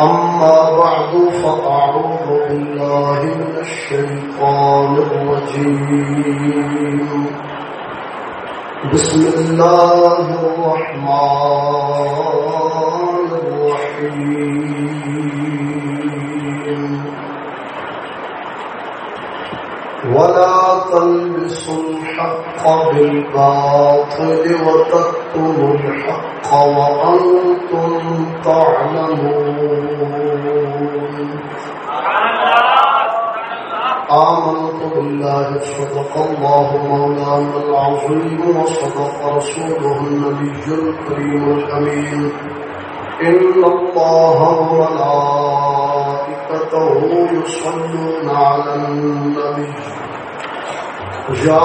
أما بعد فأعوذ بالله من الشيطان الرجيم. بسم الله الرحمن الرحيم. ولا تلبسوا الحق بالباطل وتكتموا الحق. وأنتم تعلمون. آمنت بالله، صدق الله مولانا العظيم وصدق رسوله النبي الكريم الأمين إن الله وملائكته يصلون على النبي. يا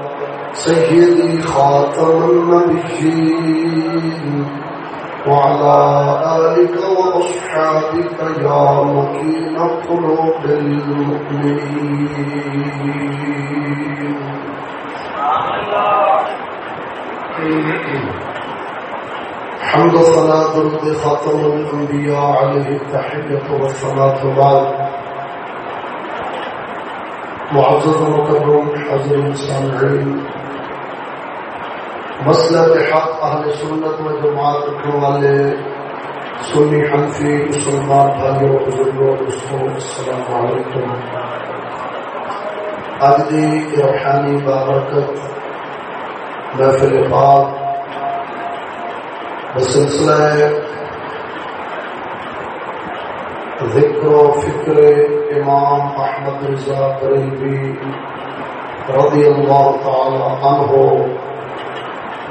سيدي خاتم النبيين وعلى آلك وأصحابك يا مكين قلوب المؤمنين حمد صلاة رد خاتم الأنبياء عليه التحية والصلاة بعد معزز مكرم حضر السامعين مسئلہ کے حق اہل سنت و جماعت رکھنے والے سنی حنفی مسلمان بھائیوں بزرگوں، دوستوں، السلام علیکم۔ آج دی روحانی بابرکت محفل پاک بسلسلہ ذکر و فکر امام احمد رضا بریلوی رضی اللہ تعالی عنہ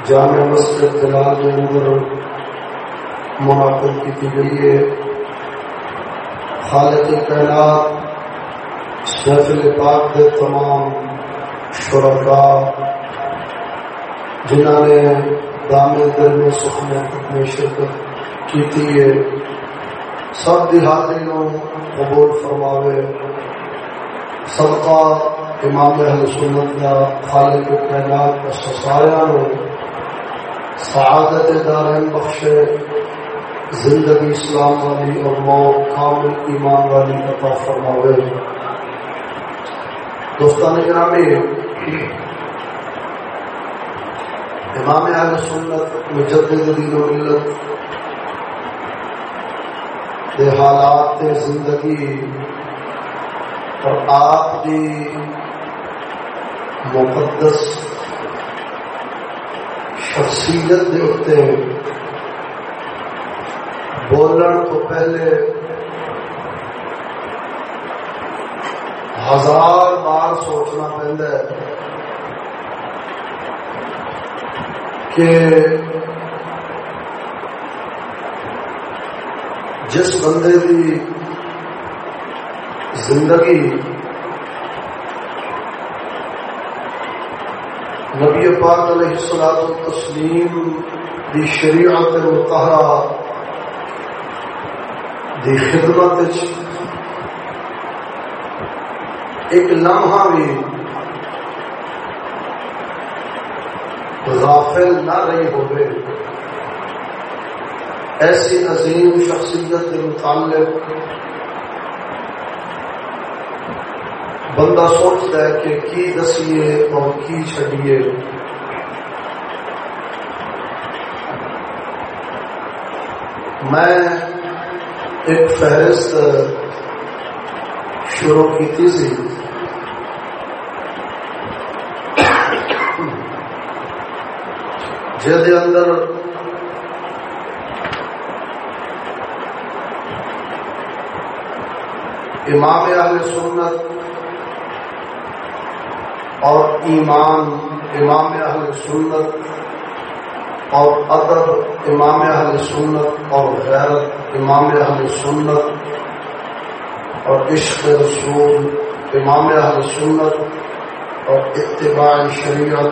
جامع مسجد جلال کے اندر منعقد کی گئی ہے۔ خالق کائنات محفل پاک کے تمام شرکا جنہوں نے دام دل میں سکھنے اپنی شرکت کی ہے۔ سب دی حاضری قبول فرماوے۔ صدقہ امام اہل سنت کا خالق کائنات کا سسایا ہو۔ سعادت دارین بخشے زندگی اسلام والی اور موت کامل ایمان والی عطا فرماوے۔ دوستان گرامی امام اہل سنت، مجدد دین و ملت دے حالات دے زندگی اور آپ کی مقدس شخصیت کے اتنے بولن تو پہلے ہزار بار سوچنا پہنتا ہے کہ جس بندے کی زندگی نبی پاک علیہ السلام تسلیم دی شریعت متحرہ دی خدمت ایک لمحہ بھی غافل نہ رہی ہوئے ایسی عظیم شخصیت کے متعلق بندہ سوچتا ہے کہ کی دسیے اور کی چھڑیے میں ایک فہرست شروع کی تھی سی۔ جہد اندر امام اہل سنت ایمان، امام اہل سنت اور ادب، امام اہل سنت اور غیرت، امام اہل سنت اور عشق رسول، امام اہل سنت اور اتباع شریعت،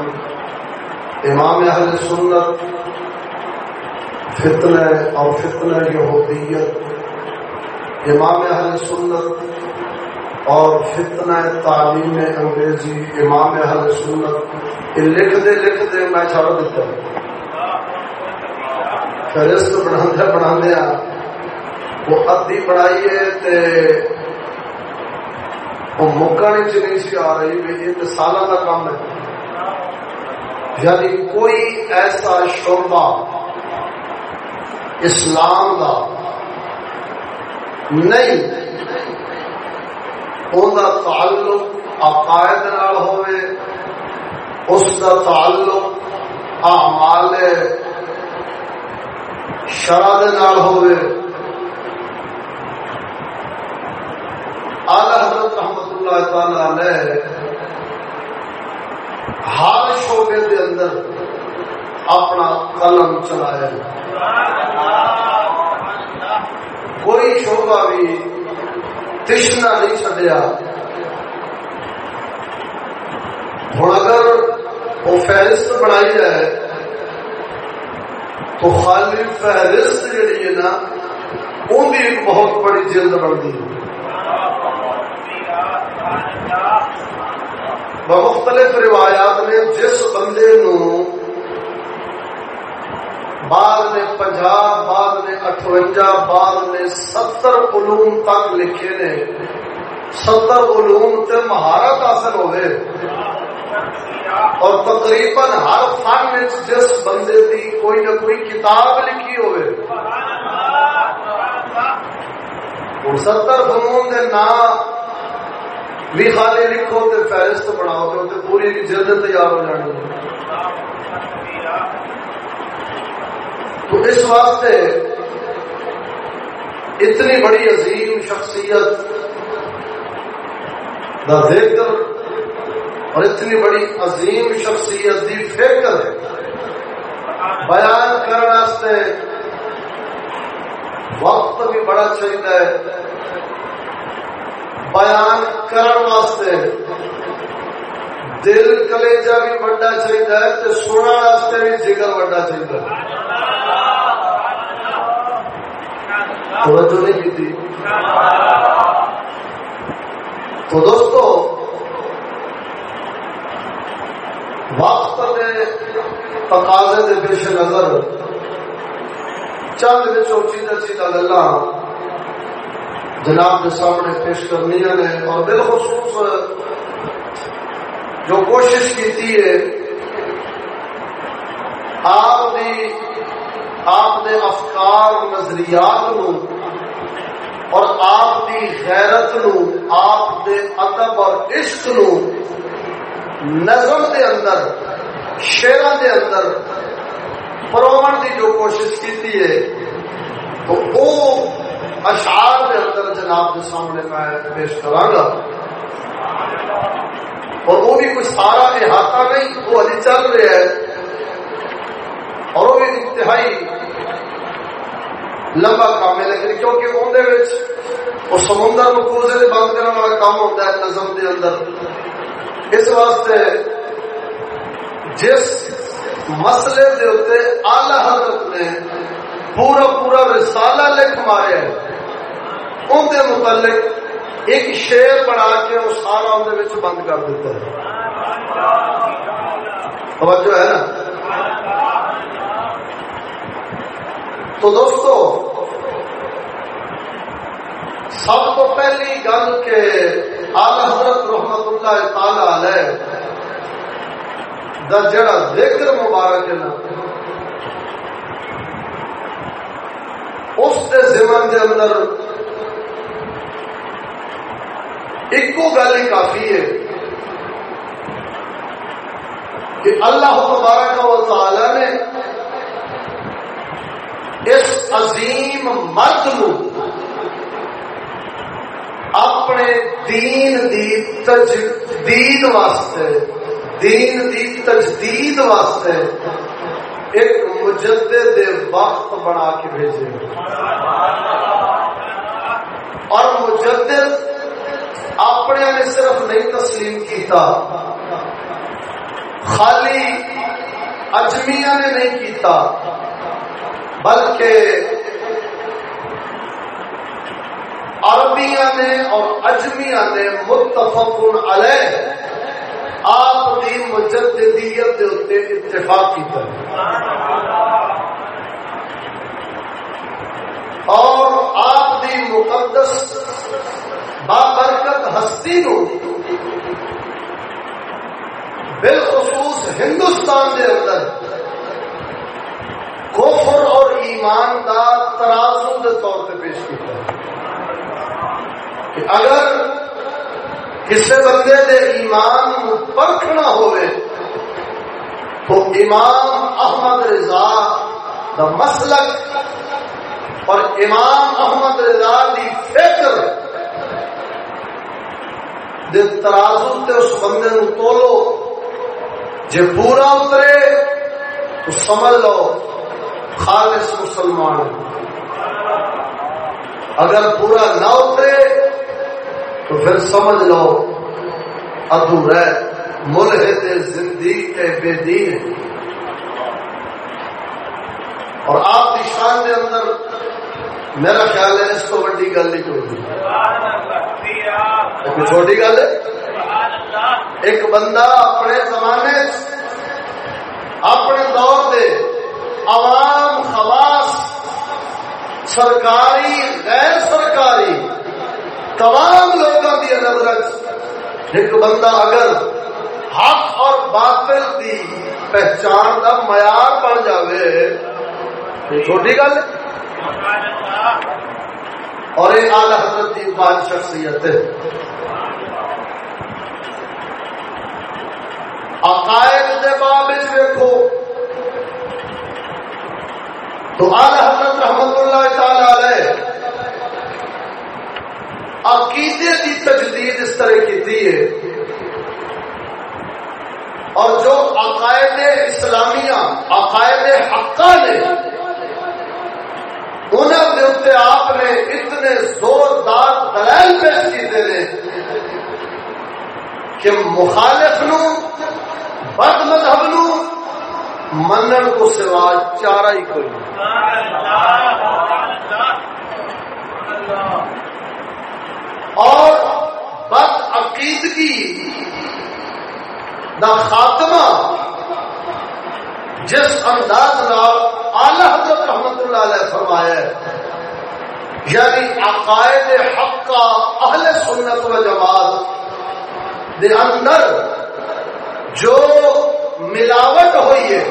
امام اہل سنت فتن اور فتن یہودیت، امام اہل سنت اور فتن تعلیم انگریزی امام اہل سنت، یہ لکھ دے لکھ دے میں چھڑ دیتا ہوں۔ فہرست بنا بنا وہ ادی بنائی ہے وہ مکن چ نہیں سی آ رہی بھی یہ سالہ کا کام ہے۔ یعنی کوئی ایسا شعبہ اسلام کا نہیں کا تعلق عقائد نال ہوئے اس کا تعلق اعمال شرد نال ہوئے آلہ حضرت رحمت اللہ تعالی علیہ ہر شعبے کے اندر اپنا قلم چلایا کوئی شوبہ بھی تشنا نہیں چڈیا ہوں اگر وہ فہرست بنائی جائے، تو خالی فہرست جہی ہے نا وہ بھی ایک بہت بڑی جلد بنتی ہے۔ مختلف روایات نے جس بندے نو بعد نے پنجا بعد نے اٹھوجا بعد نے ستر علوم تک لکھے نے۔ ستر علوم تے مہارت حاصل ہوئے۔ اور تقریباً ہر فن جس بندے دی کوئی نہ کوئی کتاب لکھی ہوئے۔ اور ستر فنون دے نام بھی خالی لکھو تے فہرست بناؤ تے پوری جلد تیار ہو جانی تو اس واسطے اتنی بڑی عظیم شخصیت کا ذکر اور اتنی بڑی عظیم شخصیت کی فکر بیان کرنے وقت بھی بڑا چاہیے بیان کرنے دل کلیجا بھی بڑا چاہیے سننے بھی جگر بڑا چاہیے۔ توجہ نہیں کی تھی؟ تو دوستو، وقت کے تقاضے کے پیش نظر چند چیزیں سیدھا گلا جناب کے سامنے پیش کرنی نے اور بالخصوص جو کوشش کی ہے، آپ نے آپ دے افکار نظریات نو اور آپ دی غیرت نو، آپ دے ادب اور عشق نو نظم دے اندر شیرا دے اندر پرومن دی جو کوشش کی ہے، تو وہ اشعار دے اندر جناب کے سامنے میں پیش کرا گا۔ اور وہ بھی کچھ سارا احاطہ نہیں، وہ ابھی چل رہا ہے اور وہ بھی انتہائی لمبا کام ہے، لیکن کیونکہ اندر وہ سمندر کو کوزے سے بند کرنے والا کام ہوتا ہے نظم کے اندر۔ اس واسطے جس مسئلے کے اتنے آلہ حضرت نے پورا پورا رسالہ لکھ مارے ان کے متعلق ایک شیر بنا کے وہ سارا اندر بند کر دیتا ہے۔ توجہ ہے نا؟ تو دوستو، سب تو پہلی گل کہ آل حضرت رحمت اللہ تعالی علیہ دا جڑا ذکر مبارک ہے نا، اس کے زمن کے اندر ایک گل ہی کافی ہے کہ اللہ مبارک و تعالی نے اس عظیم مرد نو اپنے دین دی تجدید واسطے دین دی تجدید واسطے ایک مجدد وقت بنا کے بھیجے۔ اور مجدد اپنے نے صرف نہیں تسلیم کیتا۔ خالی اجمیا نے نہیں کیتا، بلکہ عربیہ نے اور اجمیا نے متفق علیہ آپ کی مجددیت دے اتفاق کیتا۔ اور آپ دی مقدس بابرکت ہستی نو بالخصوص ہندوستان دے اندر کفر اور ایمان کا ترازو کے طور پہ پیش کیا۔ کہ اگر کسی بندے دے ایمان پرکھنا ہوئے، تو امام احمد رضا کا مسلک اور امام احمد رضا کی فکر دے ترازو تے اس بندے نو تولو۔ جے پورا اترے تو سمجھ لو، خالص مسلمان۔ اگر پورا نہ اترے تو پھر سمجھ لو، ادھو رہ، ملحد زندگی کے بے دین۔ اور آپ کی شان کے اندر میرا خیال ہے اس کو وڈی گل نہیں کوئی چھوٹی گل ہے۔ ایک بندہ اپنے زمانے اپنے دور دے عوام، خواص، سرکاری، غیر سرکاری تمام لوگوں کی نظر ایک بندہ اگر حق اور باطل کی پہچان کا معیار بن جائے چھوٹی گل ہے۔ اور یہ آلہ حضرت کی پانچ شخصیت ہے۔ عقائد کے باب دیکھو۔ تو آلہ حضرت رحمت اللہ تعالی علیہ عقیدے کی تجدید اس طرح کی تھی۔ ہے اور جو عقائد اسلامیہ، عقائد حقہ نے انہوں نے اتنے آپ نے اتنے زوردار دلائل پیش کیتے ہیں کہ مخالف نو، بد مذہب نو منن کو سوا چارہ ہی کوئی اور بد عقیدگی دا خاتمہ جس انداز اعلی حضرت رحمت اللہ علیہ فرمایا یعنی عقائد حق کا اہل سنت و جماعت دے اندر جو ملاوٹ ہوئی ہے،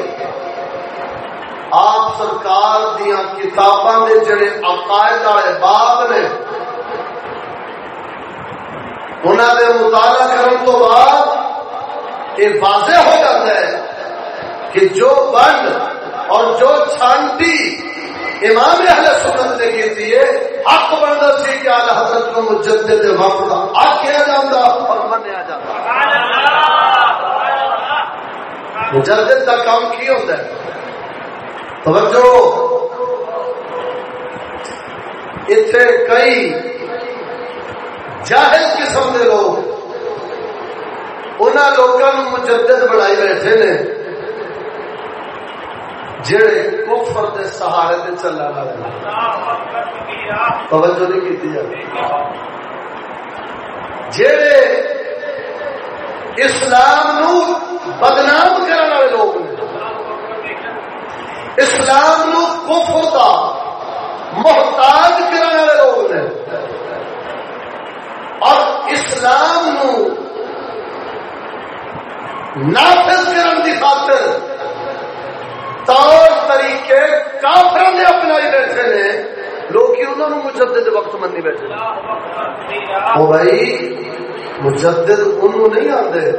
آپ سرکار دیا کتاباں دے جڑے عقائد والے باب نے انہوں نے مطالعہ کرنے تو بعد یہ واضح ہو جاتا ہے کہ جو بند اور جو چھانٹی امام اہل سنت نے کی تھی حق بنتا سی کہ آل حضرت کو مجدد وقت آخیا جاتا اور منیا جاتا مجدد کا کام کی ہوتا ہے؟ توجہ۔ اتنے کئی جاہل قسم کے لوگ انہوں لوگوں مجدد بنائی بیٹھے نے۔ جڑے کفر دے سہارے دے چلنے والے توجہ نہیں کی جڑے اسلام نو بدنام کرنے والے لوگ اسلام نو کفر دا محتاج کرنے والے لوگ نے اور اسلام نو نافذ کرنے کی خاطر طور طریقے کافر نے اپنائی بیٹھے نے۔ لوگ انہوں نے مجدد وقت منی بیٹھے او بھائی، مجدد انہوں نہیں آتے۔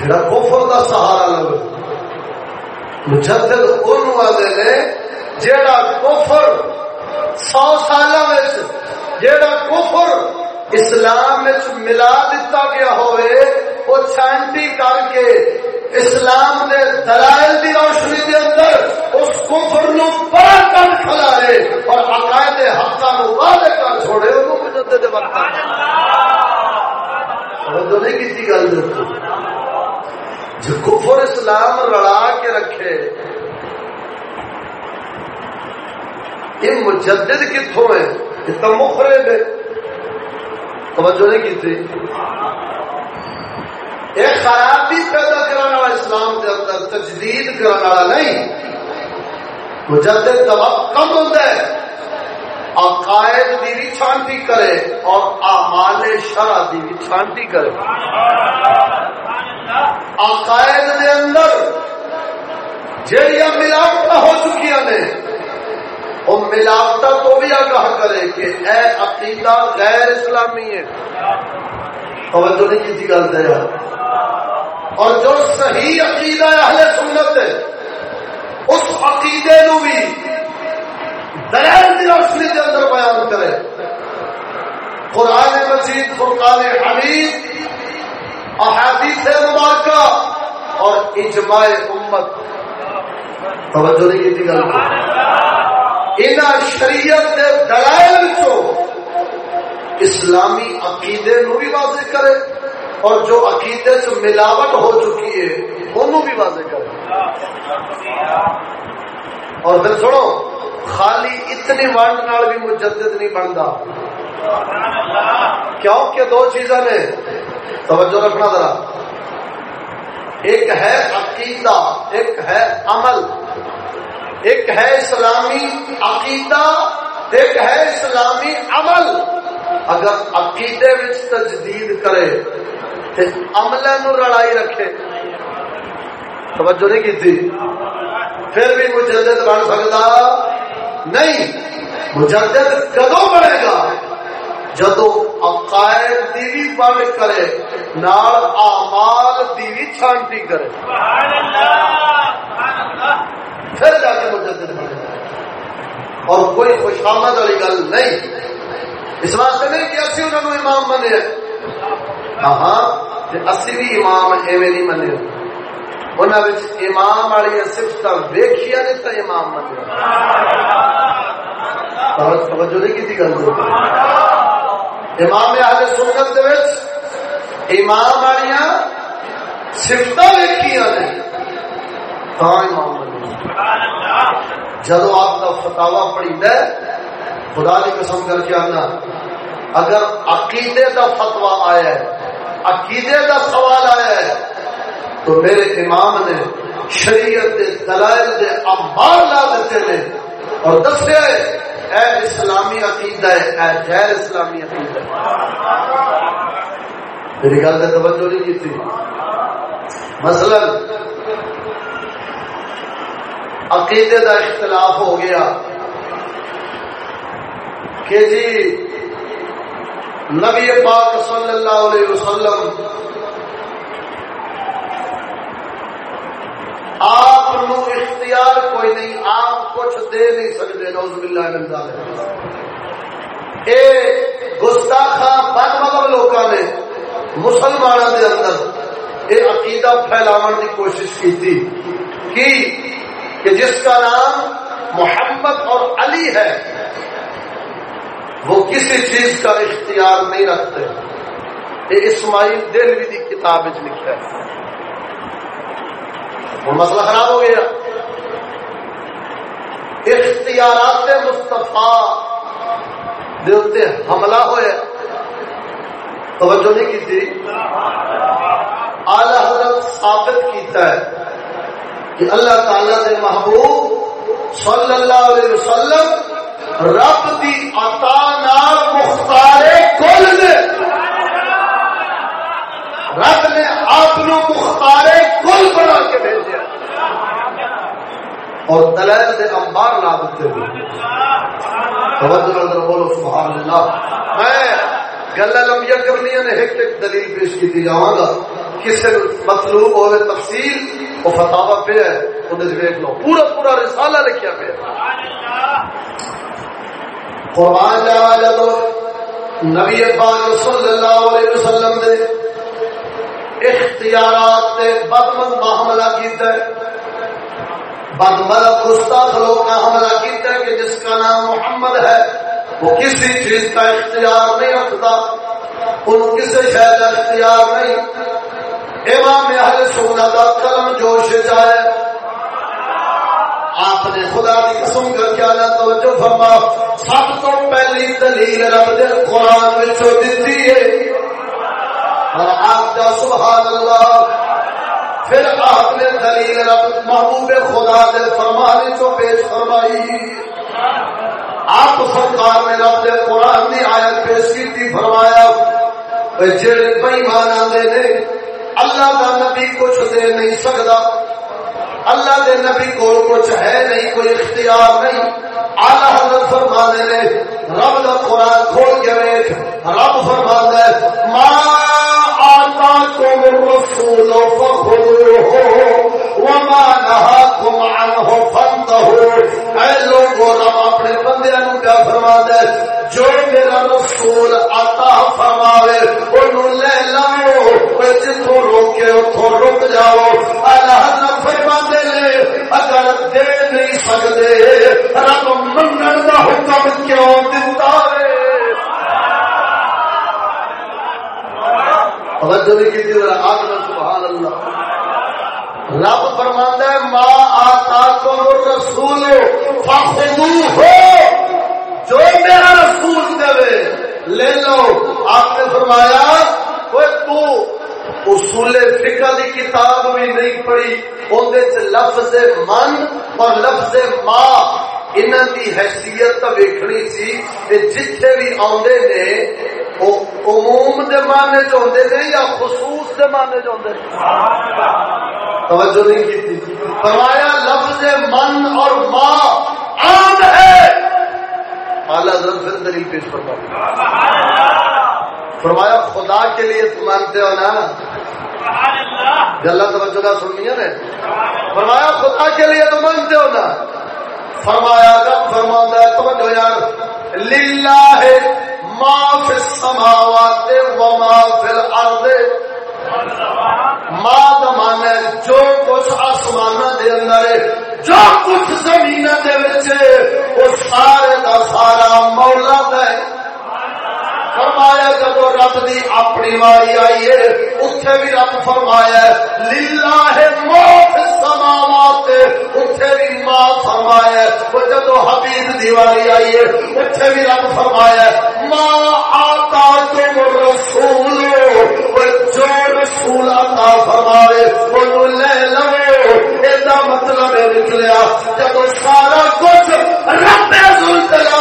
جڑا کفر کا سہارا لو مجدد انہوں آتے نے جڑا کفر سو سال جڑا کفر اسلام ملا دتا گیا ہوئے، وہ چھانٹی کر کے اسلام دے دلائل دی روشنی دے اندر اس کفر نو بڑا کر کھلارے اور عقائد حقا نو واضح کر چھوڑے انہوں مجدد بنتا توجہ نہیں کسی گل جو کفر۔ اسلام لڑا کے رکھے، یہ مجدد کتوں ہے یہ تو مخرب ہے توجہ نہیں کی تھی؟ ایک خرابی پیدا کرنے والا اسلام کے اندر، تجدید کرنے والا نہیں۔ مجدد دباؤ کم ہوتا ہے۔ عقائد دی بھی چھانٹی کرے اور اعمال شرع دی بھی چھانٹی کرے۔ عقائد دے اندر جہیا ملاوٹ ہو چکی نے وہ ملاوٹ کو بھی آگاہ کرے کہ اے عقیدہ غیر اسلامی ہے۔ توجہ نہیں کسی گل دیا اور جو صحیح عقیدہ اہل سنت ہے، اس عقیدے نو بھی دلائل کی روشنی کے اندر بیان کرے قرآن مجید، فرقان حمید، احادیث مبارکہ اور اجماع امت۔ توجہ نہیں کی گل ان شریعت کے دلائل چو اسلامی عقیدے نو بھی واضح کرے اور جو عقیدے سے ملاوٹ ہو چکی ہے انہوں بھی واضح کرے۔ اور پھر سنو، خالی اتنی ونڈ نال بھی مجدد نہیں بنتا۔ کیوں؟ کہ دو چیزیں نے۔ توجہ رکھنا ذرا۔ ایک ہے عقیدہ، ایک ہے عمل۔ ایک ہے اسلامی عقیدہ، ایک ہے اسلامی عمل۔ اگر عقیدے تجدید کرے عمل نو لڑائی رکھے۔ توجہ نہیں کی تھی پھر بھی مجدد بن سکتا؟ نہیں۔ مجدد کدو بنے گا؟ جدو عقائد دی بھی بن کرے، نال اعمال دی بھی چھانٹی کرے۔ پھر جا کے مجدد بنے گا اور کوئی خوشامد والی گل نہیں۔ اس واسطے نہیں کہ اسی انہوں نے امام بنے۔ ہاں ہاں اسی بھی امام ایویں نہیں منے امام والی سفت ویخیا نے تو امام بنے توجہ نہیں کی گل امام آج سنت امام والی سفت ویخیا نے ہاں امام بنے جدو آپ کا فتوا پڑی دے خدا کی قسم کر کے آنا اگر عقیدے کا فتوا آیا ہے عقیدے کا سوال آیا ہے تو میرے امام نے شریعت دے دلائل دے امبار لا دیتے نے اور دسے اے اسلامی عقیدہ ہے اے غیر اسلامی عقیدہ۔ میری گل سے توجہ نہیں کی تھی۔ مثلا، عقیدے کا اختلاف ہو گیا کہ جی نبی پاک صلی اللہ علیہ وسلم آپ اختیار کوئی نہیں، آپ کچھ دے نہیں سکتے نوز باللہ من ذالک۔ اے گستاخا بد مطلب لوکاں نے مسلمانوں دے اندر اے عقیدہ پھیلاون دی کوشش کی تھی کی کہ جس کا نام محمد اور علی ہے، وہ کسی چیز کا اختیار نہیں رکھتے۔ یہ اسماعیل دلوی کی کتاب لکھا ہے۔ وہ مسئلہ خراب ہو گیا۔ اختیارات مستفا حملہ ہوئے۔ توجہ نہیں کی تھی۔ اعلی حضرت ثابت کیتا ہے کہ اللہ تعالی کے محبوب صلی اللہ علیہ وسلم رب دی عطا نال مختار کل نے رب نے آپ مختار کل بنا کے بھیجا اور دلائل سے امبار لا دیتے ہوئے بولو، سبحان اللہ۔ میں گلا لمبیا کرنی نے ایک ایک دلیل پیش کی جاواں گا۔ کسی مطلوب ہوئے تفصیل وہ فتوا پہ ہے وہ دیکھ لو پورا پورا رسالہ لکھیا پہ قرآن جا جب نبی پاک صلی اللہ علیہ وسلم دے اختیارات بدمن حملہ کیتا ہے۔ بدمل گستاخ لوگ کا حملہ کیتا ہے کہ جس کا نام محمد ہے، وہ کسی چیز کا اختیار نہیں رکھتا۔ ان کسی شہر کا اختیار نہیں۔ امام اہل سنت کا قلم جوش جائے آپ نے خدا کی قسم کر کے آنا توجہ فرما، سب تو پہلی دلیل رب دے قرآن میں دیتی ہے۔ اور آپ کا سبحان اللہ؟ پھر آپ نے دلیل رب محبوب خدا دے فرمانے کو پیش فرمائی۔ آپ سرکار نے رب دے قرآن کی آیت پیش کی تھی، فرمایا جڑے بئی مانا دے نے، اللہ کا نبی کچھ دے نہیں سکتا اللہ دے نبی کو کچھ ہے نہیں، کوئی اختیار نہیں۔ آلہ حضرت فرما نے، رب دا قرآن کھول کے ویک رب فرما دے ما آتا کم الرسول فخذوه وما نهاكم عنه، فانتهوا. اے لوگوں رب اپنے بندیاں نو کیا فرما دے جو میرا رسول عطا فرماوے، انہوں لے لاؤ جتوں روکے اتوں رک جاؤ۔ اللہ حضرت فرما دے لے اگر دے نہیں سکتے رب منگن کا حکم کیوں دتا ہے توجہ نہیں کی سبحان اللہ۔ رب فرماندہ ماں آتا تو رسول ہو جو میرا رسول دے، لے لو۔ آپ نے فرمایا تو اصول فکر کی کتاب بھی نہیں پڑھی اندر لفظ من اور لفظ ماں انہوں کی حیثیت تو ویکنی سی جتنے بھی آدھے نے عموم دے معنی چاہتے نے یا خصوص دے معنی چ چاہتے توجہ نہیں کی فرمایا، لفظ من اور ماں عام ہے۔ اعلیٰ پھر دلیل پیش فرما فرمایا، خدا کے لیے تم مانتے ہو نا۔ جی، اللہ توجہ کا سننی ہے فرمایا، خدا کے لیے تم مانتے ہو نا۔ فرمایا رب فرما ہے، توجہ یار، للہ ما فی السماوات و ما فی الارض۔ ماں دمانے جو کچھ آسمانہ دے اندر جو کچھ زمینہ دے بچے وہ سارے دا سارا مولا دے فرمایا جب رب دی اپنی واری آئی ہے اتنے بھی رب فرمایا لیلا ہے موت سماوات اتنے بھی ماں فرمایا وہ جب حبیب دیواری آئی ہے اتنے بھی رب فرمایا ماں آتا تم رسول جو رسول آتا فرمائے وہ لے لو ایسا مطلب نکلیا جب سارا کچھ رب جلال دے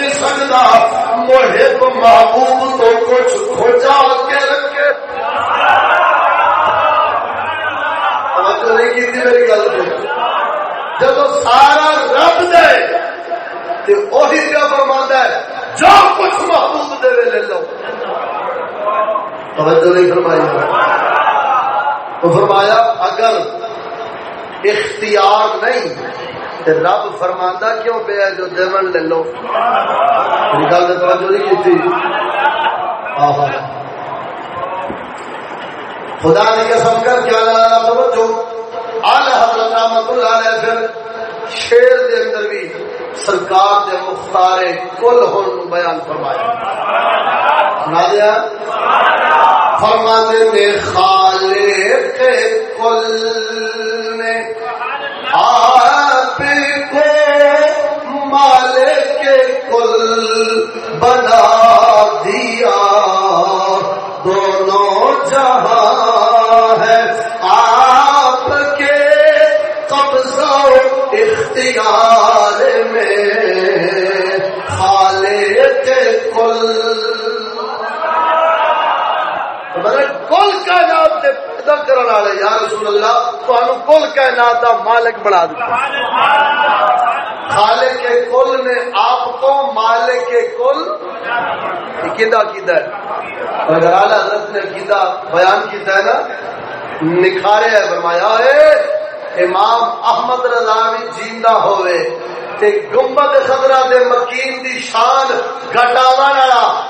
نہیں سکتا۔ محب محبوب تو کچھ کھوجا کے رکھے۔ میری گل جب سارا رب دے تو وہی کیا فرما ہے، جو کچھ محبوب دے لے لو۔ توجہ نہیں فرمائی۔ تو فرمایا، اگر اختیار نہیں رب فرماندہ کیوں پہ جو دیون لے لو؟ نکال دے توجہ نہیں کی خدا نے قسم کر کیا لانا توجہ۔ حضرت اللہ علیہ پھر شیر دے اندر بھی سرکار دے مختار کل ہن بیان فرمایا۔ سنا دیا فرمانے میں خالق کل نے آپ کو مالک کل بنا دیا۔ دونوں جہاں ہے آپ کے قبضہ اختیار میں۔ خالق کل۔ کل کا نام پیدا کرنے والے، یا رسول اللہ تمہیں کل کائنات کا مالک بنا دیا خالق کے کل نے آپ کو مالک کے کل۔ کیدا کیدا ہے؟ اگر اعلی حضرت نے کیدا بیان کیتا ہے نا؟ نکھارے ہے، فرمایا ہے، امام احمد رضا بھی جیندہ ہوئے۔ تے گنبد خضرہ دے مکین دی شان گھٹاوا والا۔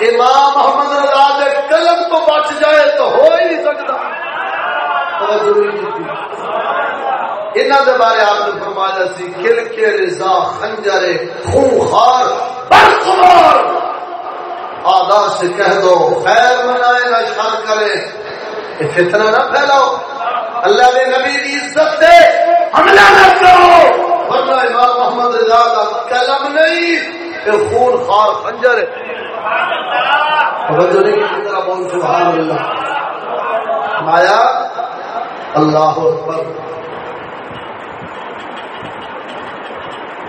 امام محمد رضا دے قلم تو بچ جائے تو ہو ہی نہیں سکتا۔ انہوں دے بارے آپ نے فرمایا سی کل کے رضا، خنجر خونخار برخمار۔ آدھا سے کہہ دو، خیر منائے نہ شر کرے۔ فتنہ نہ پھیلاؤ۔ اللہ نے نبی کی عزت سے حملہ نہ کرو۔ ورنہ امام محمد رضا کا کلم نہیں یہ خون خار، خنجر۔ ہے توجہ نہیں کی طرح بول سبحان اللہ۔ مایا اللہ اکبر۔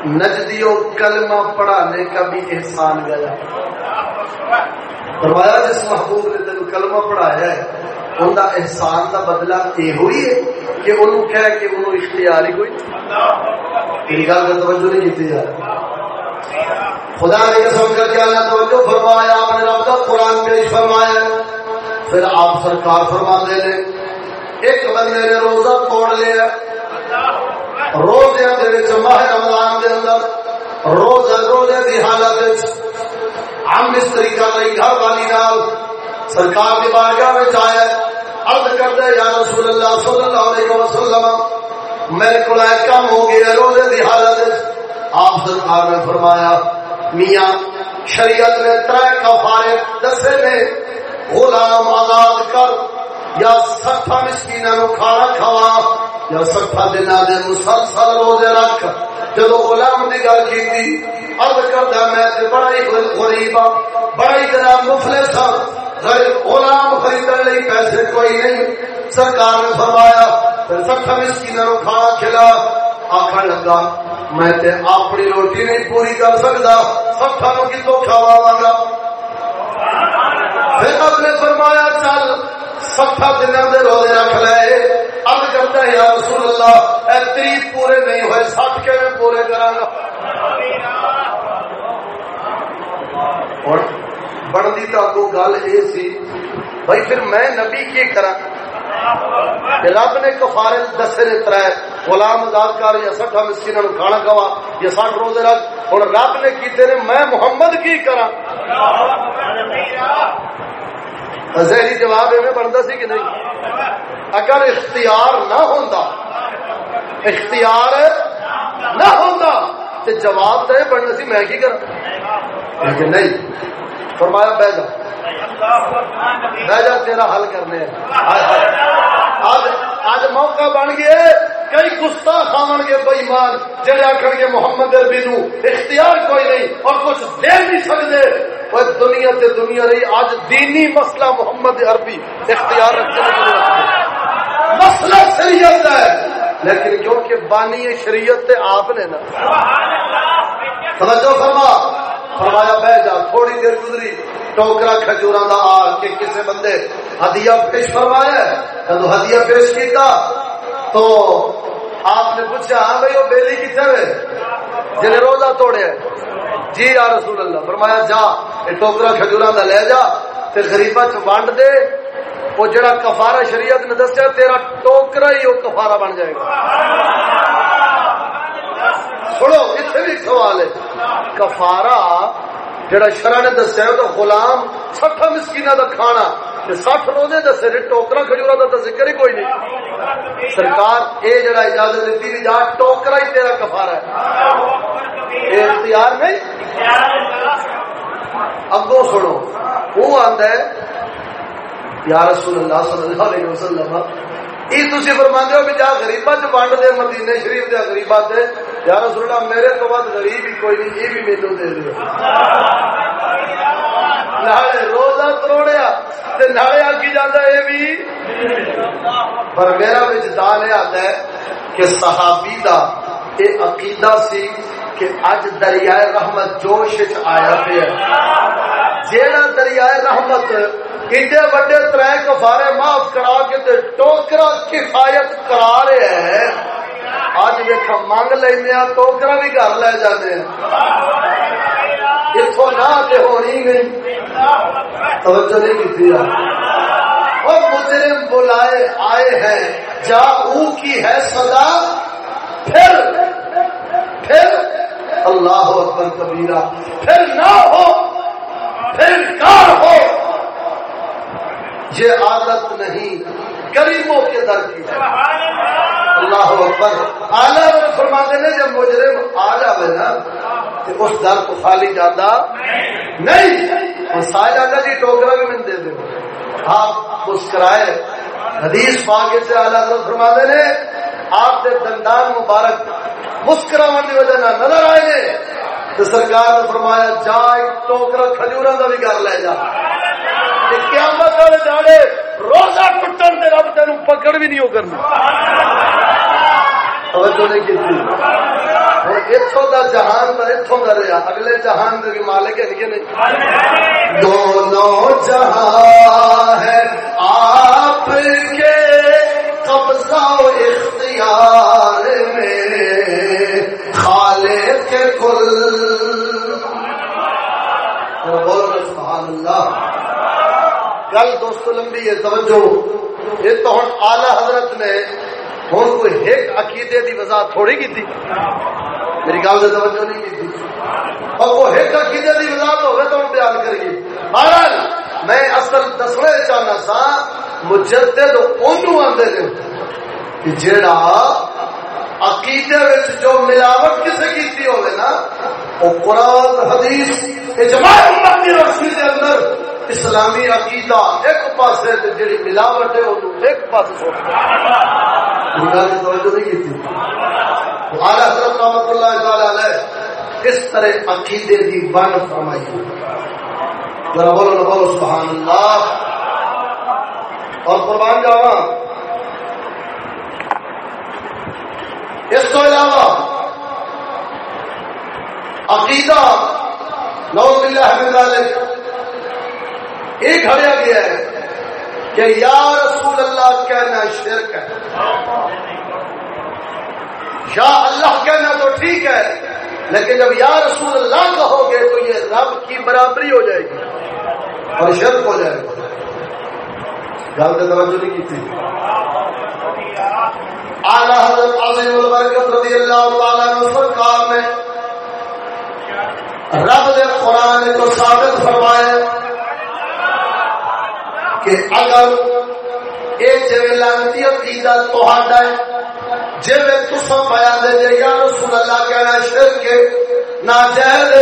نجدیوں کلمہ پڑھانے کا بھی احسان گیا۔ فرمایا جس محبوب نے تین کلمہ پڑھایا ہے، ان کا احسان کا بدلہ یہ ہوئی ہے کہ انہوں کہہ کہ انہوں اختیار ہی کوئی تیری گل کا توجہ نہیں کی جا خدا نے قسم کر کے اللہ توجہ فرمایا آپ نے رب کا قرآن پیش فرمایا پھر آپ سرکار فرما دے لے ایک بندے نے روزہ توڑ لیا۔ روزے ماہ رمضان دے اندر روز روزے کی حالت ہم اس طریقہ نہیں گھر والی نال سرکار کی بارگاہ میں آیا۔ عرض کرتے یا رسول اللہ صلی اللہ علیہ وسلم، میرے کو کم ہو گیا روزے کی حالت آپ سرکار نے فرمایا، میاں، شریعت نے تر کفارے دسے نے، غلام آزاد کر۔ یا سٹھا مسکینہ نو کھانا کھوا یا سٹھا دن دے مسلسل روزے رکھ۔ جدو غلام دی گل کی ارد کرتا میں تے بڑا ہی غریب ہاں بڑا ہی جناب مفلس ہاں۔ غلام خریدنے لئی پیسے کوئی نہیں۔ سرکار نے فرمایا، پھر سٹھا مسکینہ نو کھانا کھلا۔ آخر لگا، میں تے اپنی روٹی نہیں پوری کر سکتا سٹھا نو کتوں کھواواں گا؟ پھر آپ نے فرمایا، چل سٹھا دن روزے رکھ لے۔ اب کرتا ہے رسول اللہ، اے پورے نہیں ہوئے، سٹ کے میں پورے کرا گا۔ بڑھتی تو اگو گل یہ سی، بھائی پھر میں نبی کی کرا رب نے کفارے دسے نے تر غلام آزاد کر، یا سٹھا مسکین کھانا کھوا یا سٹ روزے رکھ۔ ہوں رب نے کیتے نے، میں محمد کی کرا ذہنی جی جواب ایویں بنتا سی کہ نہیں؟ اگر اختیار نہ ہوتا اختیار نہ ہوتا تو جواب تو یہ بننا سی، میں کی کرا لیکن نہیں۔ فرمایا، بہ جا۔ بہ جا، تیرا حل کرنے آج آج موقع بن گیا کئی گستاخ آن گے بئیمان جڑے آخر گے محمد اربی نو، اختیار کوئی نہیں، اور کچھ دے نہیں سکتے وہ دنیا تے دنیا رہی، آج دینی مسئلہ محمد عربی اختیار رکھنے کی مسئلہ شریعت ہے، لیکن کیونکہ بانی شریعت تے آپ نے نا۔ توجہ فرما، فرمایا بہ جا، تھوڑی دیر گزری، ٹوکرا کھجورا دا آ کے کسی بندے ہدیہ پیش فرمایا جب ہدیہ پیش کیتا، تو آپ نے پوچھا ہاں بھائی، وہ بیلی کتنے ہوئے جن روزہ توڑے جی یا رسول اللہ، فرمایا، جا، یہ ٹوکرا کھجورا دا لے جا تے غریبا چ ونڈ دے؟ وہ جڑا کفارا شریعت نے دسیا، تیرا ٹوکرا ہی وہ کفارا بن جائے گا۔ سنو، اتنے بھی سوال ہے کفارا جڑا شرح نے دسیا تو غلام سٹھ مسکینا دا کھانا سٹھ روزے دسے نے ٹوکرا کھجورا دا ذکر ہی کوئی نہیں۔ سرکار اے جڑا اجازت دیتی نہیں، جا ٹوکرا ہی تیرا کفارا ہے۔ اے اختیار نہیں؟ اگو سنو، وہ آتا ہے، یا رسول اللہ صلی اللہ علیہ وسلم یہ تھی فرما ہو کہ جا غریبا چ ونڈ دے مدینے شریف دے غریبا سے یا رسول اللہ میرے تو بعد غریب ہی کوئی نہیں یہ بھی میرے دے دے نالے روزہ نالے آکی جانا یہ بھی پر میرا وجدان یہ آتا ہے کہ صحابی دا یہ عقیدہ سی کہ اج دریائے رحمت جوش آیا پہ جیڑا دریائے رحمت ایڈے وڈے تر کفارے معاف کرا کے تے ٹوکرا کفایت کرا رہے ہیں۔ اج ویک منگ لینا ہاں، ٹوکرا بھی گھر لے جانے اتو نہ ہونی نہیں توجہ نہیں کی اور مجرم بلائے آئے ہیں۔ جا او کی ہے سدا پھر پھر اللہ اکبر کبیرہ۔ پھر نہ ہو، پھر کار ہو۔ یہ عادت نہیں، گریبوں کے در کی۔ اللہ اکبر۔ آلہ فرما نے جب مجرم آ جائے نا، تو اس در کو خالی جاتا نہیں۔ سا جاتا جی ٹوکرا بھی من دے۔ دے آپ مسکرائے۔ حدیث پاک سے آلہ فرما نے آپ کے دندان مبارک مسکرا کی وجہ نظر آئے۔ تو سرکار نے فرمایا، جا ایک ٹوکرا کھجورا کا بھی گھر لے جا۔ قیامت والے جانے روزہ ٹوٹن دے رب تین پکڑ بھی نہیں ہو کرنا۔ توجہ نہیں جہان کا رہا۔ اگلے جہان کے مالک ہے کہ نہیں؟ دونوں جہاں ہے، آپ کے قبضہ و اختیار میں۔ سبحان اللہ گل دوست لمبی ہے، توجہ۔ یہ تو ہوں آلہ حضرت نے ہوں کوئی ایک عقیدے کی وضاحت تھوڑی کی تھی میری گل سے توجہ نہیں کی تھی اور وہ ایک عقیدے کی وضاحت ہوگی تو ہم بیان کریے مہاراج، میں اصل دسنا چاہنا سا، مجدد اونوں آدھے کہ جیڑا عقیدے جو ملاوٹ کسی کی ہوگی نا، وہ قرآن، حدیث اجماع امت کی روشنی کے اندر اسلامی عقیدہ ایک پاس جی ملاوٹ ہے وہ ایک پاس رحمت اللہ تعالی علیہ، اس طرح عقیدے کی بن فرمائی۔ ذرا بولو بولو، سبحان اللہ۔ اور قربان جاوا اس کو علاوہ عقیدہ نو باللہ من یہ گھڑیا گیا ہے کہ یا رسول اللہ کہنا شرک ہے، یا اللہ کہنا تو ٹھیک ہے، لیکن جب یا رسول اللہ کہو گے تو یہ رب کی برابری ہو جائے گی اور شرک ہو جائے گا۔ گل تو توجہ نہیں کی اعلی حضرت عظیم البرکت رضی اللہ تعالی عنہ سرکار نے رب نے قرآن کو ثابت فرمایا کہ اگر یہ جی لانتی عقیدہ تہاڈا ہے جی تسا پایا دے جے یا رسول اللہ کہنا شرک کے، ناجائز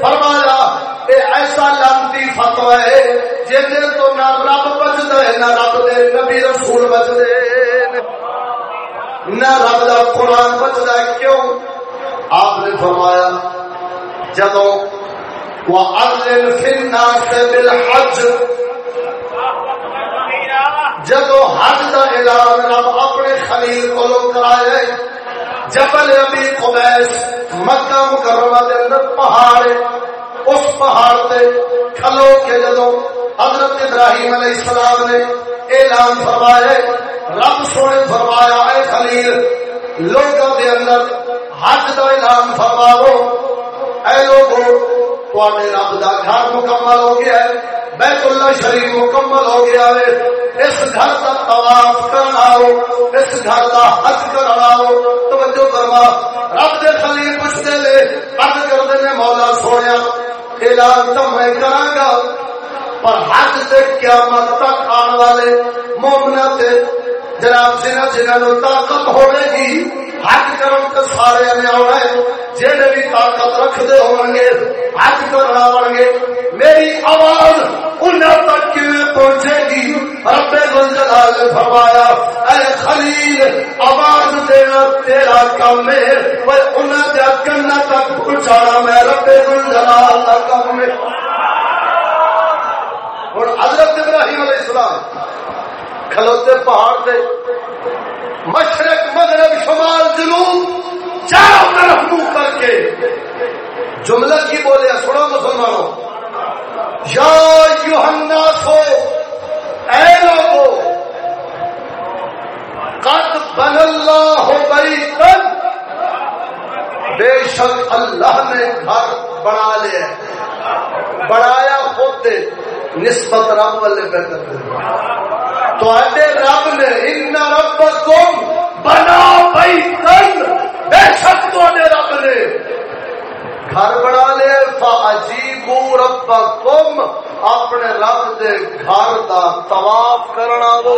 فرمایا، اے ایسا لانتی فتوا ہے جے دے تو نہ رب بچدا ہے نہ رب دے نبی رسول بچدے۔ نہ رب دا قرآن بچدا ہے کیوں؟ آپ نے فرمایا جدوں وَأَذِّنْ فِي النَّاسِ بِالْحَجِّ، جدو حج کا اعلان رب اپنے خلیل کو کرائے جبل ابھی قبیس، مکہ مکرمہ دے اندر پہاڑ اس پہاڑ تے کھلو کے جدو حضرت ابراہیم علیہ السلام نے اعلان فرمایا، رب سونے فرمایا، اے خلیل، لوگوں دے اندر حج کا اعلان فرماو اے لوگوں تے رب کا گھر مکمل ہو گیا ہے، بیت اللہ شریف مکمل ہو گیا ہے۔ اس گھر کا طواف کرنا ہو اس گھر کا حج کرنا ہو توجہ فرما، رب دے خلیل پوچھتے لے حج کرتے نے مولا سونے اعلان تو میں کراں گا، پر حج سے قیامت تک آنے والے مومنا جناب جنہ جنہوں طاقت ہونے گی حج کرم تو سارے نے آنا ہے جہے بھی طاقت رکھتے ہو گے حج کرنا ہو گے میری آواز ان تک کیویں پہنچے گی۔ رب گلجلال نے فرمایا، اے خلیل، آواز دینا تیرا کام ہے، پر انہیں دیا کرنا تک پہنچانا میں رب گلجلال کا کام ہے۔ اور حضرت ابراہیم علیہ السلام کھلوتے پہاڑ سے مشرق، مغرب، شمال، جنوب، چاروں طرف منہ کر کے جملہ کی بولے سنو مسلمانوں، یا یوحنا سو اے لوگو، قد بن اللہ ہو گئی بے شک اللہ نے گھر بنا لیا، بنایا خود نسبت رب والے بہتر تو رب نے، ان رب کم بنا بھائی کن بے شک تو رب نے۔ گھر بنا لے اجیبو ربکم۔ اپنے رب دے گھر دا طواف کرنا وہ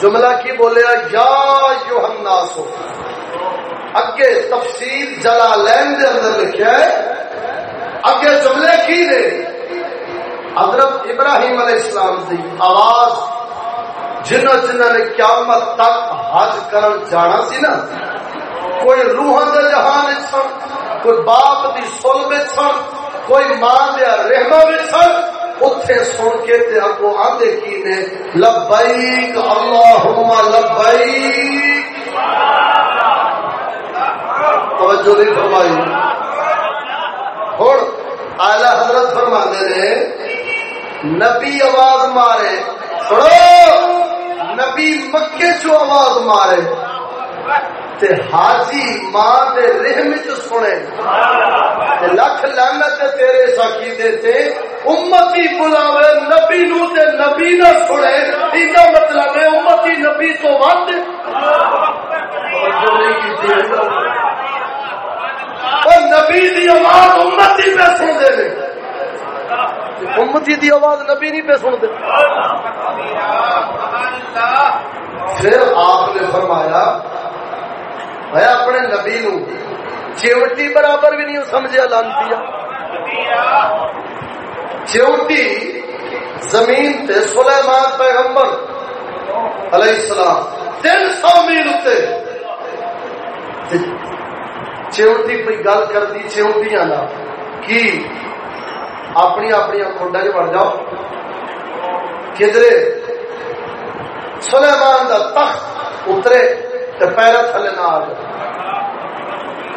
جملہ کی بولیا، یا یوحنا سو اگے تفصیل جلالین دے اندر لکھیا ہے۔ اگے جملے کی نے حضرت ابراہیم علیہ السلام دی آواز جنہ جنہ نے قیامت تک حج کرن جانا سی نا، کوئی روح دے جہان سن، کوئی باپ دی سل میں سن، کوئی ماں دیا رحمہ میں سن، اتھے سن کے تے اگو آدھے کی نے، لبیک اللہم لبیک۔ توجہ نہیں فرمائی۔ ہوں آلہ حضرت فرما نے، نبی آواز مارے۔ سنو، نبی مکے چو آواز مارے۔ تے حاجی ماں دے رحم چ سنے۔ تے لکھ لعنت تیرے ساکی دے تے امتی بلاوے نبی نو تے نبی نہ سنے۔ اینا مطلب ہے امتی نبی تو ود۔ نبی دی آواز امتی پہ سن دے امتی دی آواز نبی نہیں پہ سن دے۔ پھر آپ نے فرمایا، میں اپنے نبی نو چیوٹی برابر بھی نہیں سمجھا لانتی چیوٹی زمین تے سلیمان پیغمبر علیہ السلام، تین سو میل اتنے۔ چیوتی کوئی گل کرتی چیوٹیاں کی اپنی اپنی کھوڈا چ بڑھ جاؤ کدرے سلیمان دا تخت اترے پیرا تھلے نہ آ جائے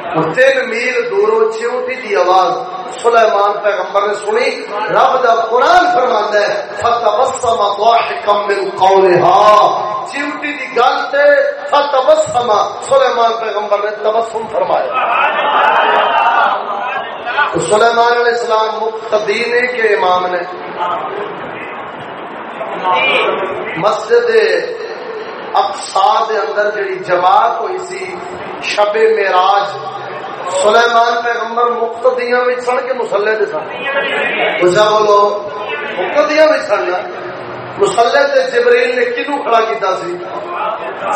تین میل دورو چیوٹی دی آواز۔ سلیمان پیغمبر نے سنی، رب دا قرآن فرماندا ہے، فتبسم ضاحكا من قولها۔ چیوٹی دی گل تے فتبسم۔ سلیمان پیغمبر نے تبسم فرمایا۔ سلیمان علیہ السلام مقتدی نے کہ امام نے؟ مسجد اقصا دے اندر جڑی جماعت ہوئی سی، شب معراج، سلیمان پیغمبر مقتدیاں وچ سن کے مصلی دے سن؟ بولو مقتدیاں وچ سن مصلی تے جبرائیل نے کینو کھڑا کیتا سی؟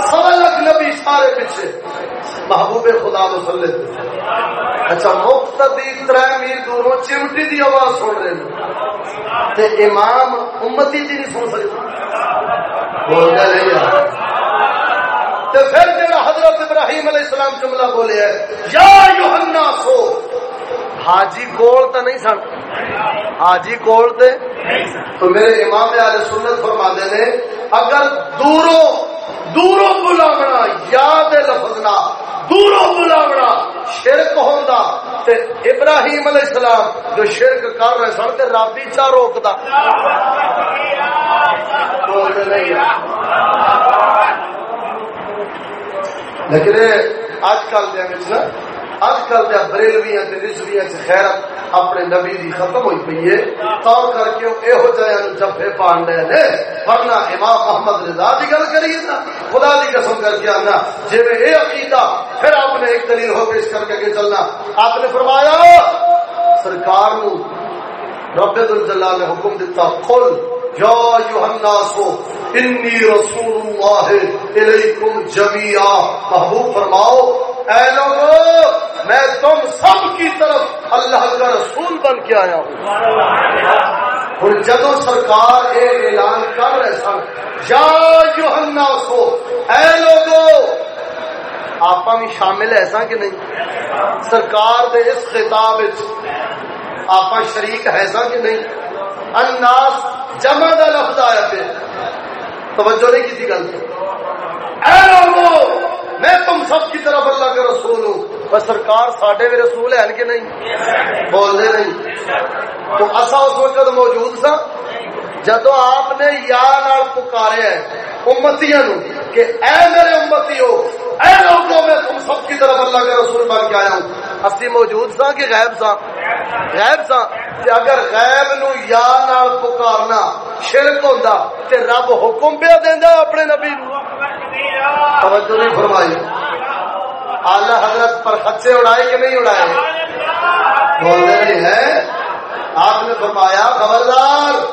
سوا لاکھ نبی سارے پیچھے۔ محبوب خدا مصلی اچھا مقتدی ترے میل دوروں چمٹی دی آواز سن رہے ہیں۔ تے امام امتی دی نہیں سن سکتا بول گیا نہیں یار تے پھر جڑا حضرت ابراہیم علیہ السلام جملہ بولے ہے، یا یوحنا سو حاجی کول تے نہیں سن۔ حاجی کول تے تو میرے امام اہل سنت فرماندے نے، اگر دوروں دوروں بلاونا یاد لفظ نہ، دوروں بلاونا شرک ہوندا تے ابراہیم علیہ السلام جو شرک کر رہے سن تے رب ہی چا روکدا۔ لیکن اج کل دے دیا اج کل دیا بریلویاں رسویاں خیرت اپنے نبی دی ختم ہوئی پی ہے۔ تو کر کے یہو جہاں جفے پان رہے نے۔ ورنہ امام محمد رضا کی گل کریے نا۔ خدا کی قسم کر کے آنا۔ جی میں یہ عقیدہ پھر آپ نے ایک دلیل ہو پیش کر کے چلنا۔ آپ نے فرمایا، سرکار نو رب الجلال نے حکم دیتا کھل یا یوحنا سو انی رسول اللہ الیکم جميعا محبوب فرماؤ، اے لوگو میں تم سب کی طرف اللہ کا رسول بن کے آیا ہوں۔ اور جدو سرکار یہ اعلان کر رہے سن، یا یوحنا سو اے لوگو آپ بھی شامل ہے ایسا کہ نہیں؟ سرکار دے اس خطاب آپ شریک ہے سا کہ نہیں؟ اناس جمع دا لفظ آیا پہ۔ توجہ نہیں کسی گل اے لوگو، میں تم سب کی طرف اللہ کے رسول ہوں۔ پر سرکار ساڈے بھی رسول ہیں کہ نہیں؟ بولتے نہیں۔ تو اصا اس وقت موجود سا جدو آپ نے یا نال پکارے امتیاں نو کہ اے میرے امتی ہو اے لوگوں میں تم سب کی طرف اللہ کے رسول بن کے آیا ہوں۔ اسی موجود سا کہ غیب سا غیب سا کہ اگر غیب نو یا نال پکارنا شرک ہوندا تے رب حکم پہ دیندا اپنے نبی نو۔ توجہ نہیں فرمائی۔ اعلی حضرت پر خچے اڑائے کہ نہیں اڑائے؟ ہے آپ نے فرمایا، خبردار،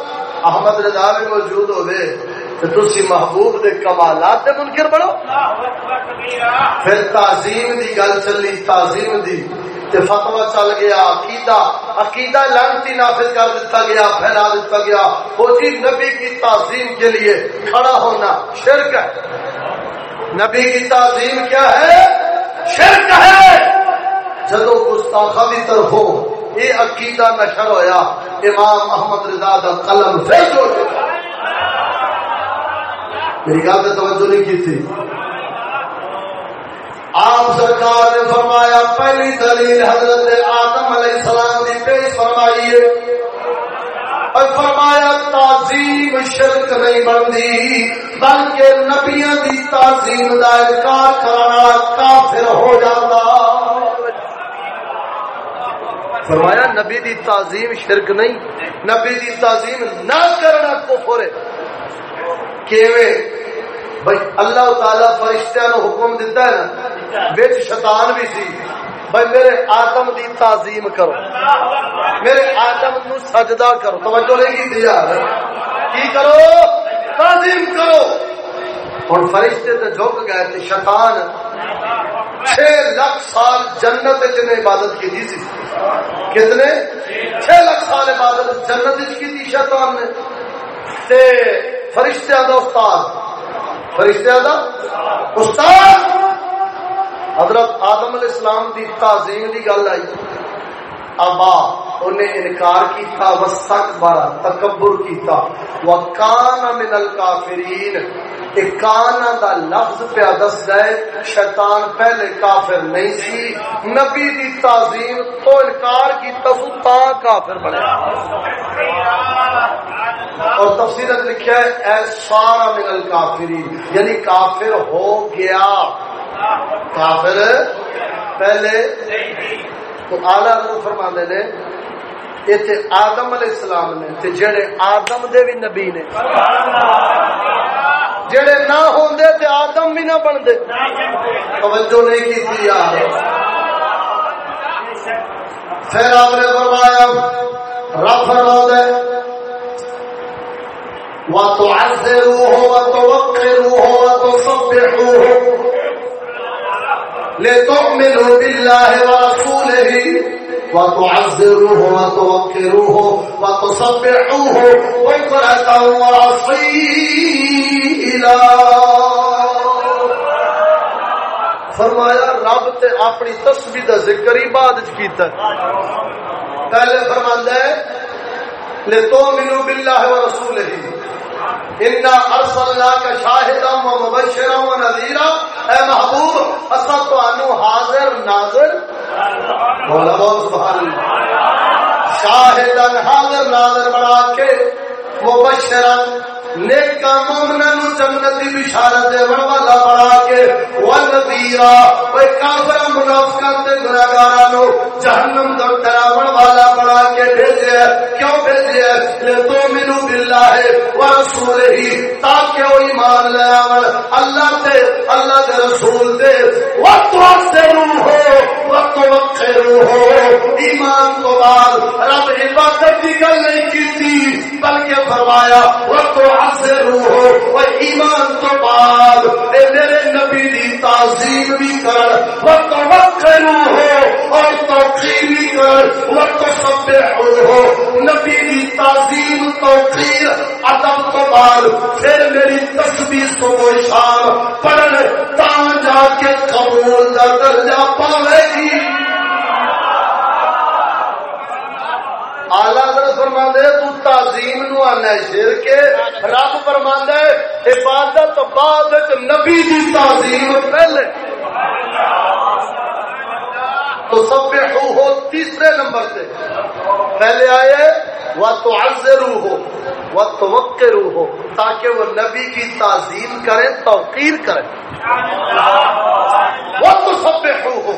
احمد رضا بھی موجود ہوئے۔ تو تھی محبوب دے کمالات دے منکر بڑھو پھر تعظیم دی گل چلی تعظیم دی۔ تے فتوا چل گیا عقیدہ عقیدہ لڑتی نافذ کر دیتا گیا پھیلا دیتا گیا۔ وہ جی نبی کی تعظیم کے لیے کھڑا ہونا شرک ہے۔ نبی کی تعظیم کیا ہے؟ شرک ہے۔ جدو گستاخا بھی طرف ہو یہ عقیدہ نشر ہویا امام محمد رضا دا قلم پھر جو میری گل تو توجہ نہیں کی تھی۔ آپ سرکار نے فرمایا، پہلی دلیل حضرت آدم علیہ السلام کی پیش فرمائی ہے۔ اور فرمایا، تعظیم شرک نہیں بنتی، بلکہ نبیاں دی تعظیم کا انکار کرنا کافر ہو جاتا۔ فرمایا، نبی دی تعظیم شرک نہیں، نبی دی تعظیم نہ کرنا کفر ہے۔ کیویں بھائی، اللہ تعالی فرشتہ نو حکم دیتا ہے نا بچ شیطان بھی سی۔ بھائی، میرے آدم دی تعظیم کرو۔ میرے آدم نو سجدہ کرو۔ توجہ نہیں کی دیا کی کرو؟ تعظیم کرو۔ اور فرشتے تے جھک گئے تے شیطان چھ لاکھ سال جنت جن عبادت کی دی سی۔ کتنے؟ چھ لاکھ سال عبادت جنت وچ کی دی شیطان نے۔ تے فرشتہ دا استاد۔ فرشتہ دا استاد۔ حضرت آدم علیہ السلام دی تعظیم دی گل آئی۔ ابا، انہیں انکار کیتا وستکبر تکبر کیتا۔ وکان من الکافرین کان دا لفظ پہ دس جائے شیطان پہلے کافر نہیں سی، نبی دی تعظیم تو انکار کیتا سو تا کافر بنے۔ اور تفسیر لکھا ہے، اے سارا من الکافرین یعنی کافر ہو گیا۔ کافر پہلے تو آلہ حضرت فرما دے نے اتنے آدم علیہ السلام نے، تے جڑے آدم دے بھی نبی نے۔ جڑے نہ ہوندے تے آدم بھی نہ بندے توجہ نہیں کی تھی یار۔ پھر آپ نے فرمایا، رب فرما دے وَتُعَذِّرُوهُ وتعذروه وتوقروه وتصبحوه لتؤمنوا بالله ورسوله وتعذروه وتوقروه وتصبحوه بكرة وأصيلا فرمایا، رب تے اپنی تسبیح دا ذکر ہی بعد وچ کیتا پہلے فرماندا ہے، لتؤمنوا بالله ورسوله. انا ارسلناک شاہدا و مبشرا و نذیرا اے محبوب اسا تو حاضر، ناظر۔ بولا بول سبحان اللہ۔ شاہدا، حاضر، ناظر بنا کے مبشرا نیکا مومنا نو جنت بشارت دے والا بنا کے ونذیرا۔ اوے کافر منافقاں تے گناہگاراں نو جہنم دا ڈراون والا بنا کے بھیجیا کیوں بھیجیا لے تو منو بالله و رسولہ تاکہ او ایمان لے آون۔ اللہ تے، اللہ دے رسول دے وقت وقت ہو، وقت وقت ہو۔ ایمان تو بعد رب عبادت دی گل نہیں کیتی بلکہ فرمایا وقت حاضر ہو۔ وہ ایمان تو بعد اے میرے نبی دی تعظیم بھی کر۔ وقت وقت ہو اور توقیر بھی کر۔ وقت سب ہو۔ نبی دی تعظیم توقیر ادب تو بعد پھر میری تسبیح تو شام پڑھن تا جا کے قبول کا درجہ پاوے گی۔ آلہ حضرت فرماندے، تو تعظیم نو آنا شیر کے رب فرماندے، عبادت بعد نبی دی تعظیم پہلے۔ تو سب ہو تیسرے نمبر سے۔ پہلے آئے وہ تو ہو وہ تو ہو تاکہ وہ نبی کی تعظیم کرے، توقیر کرے۔ وہ تو سب ہو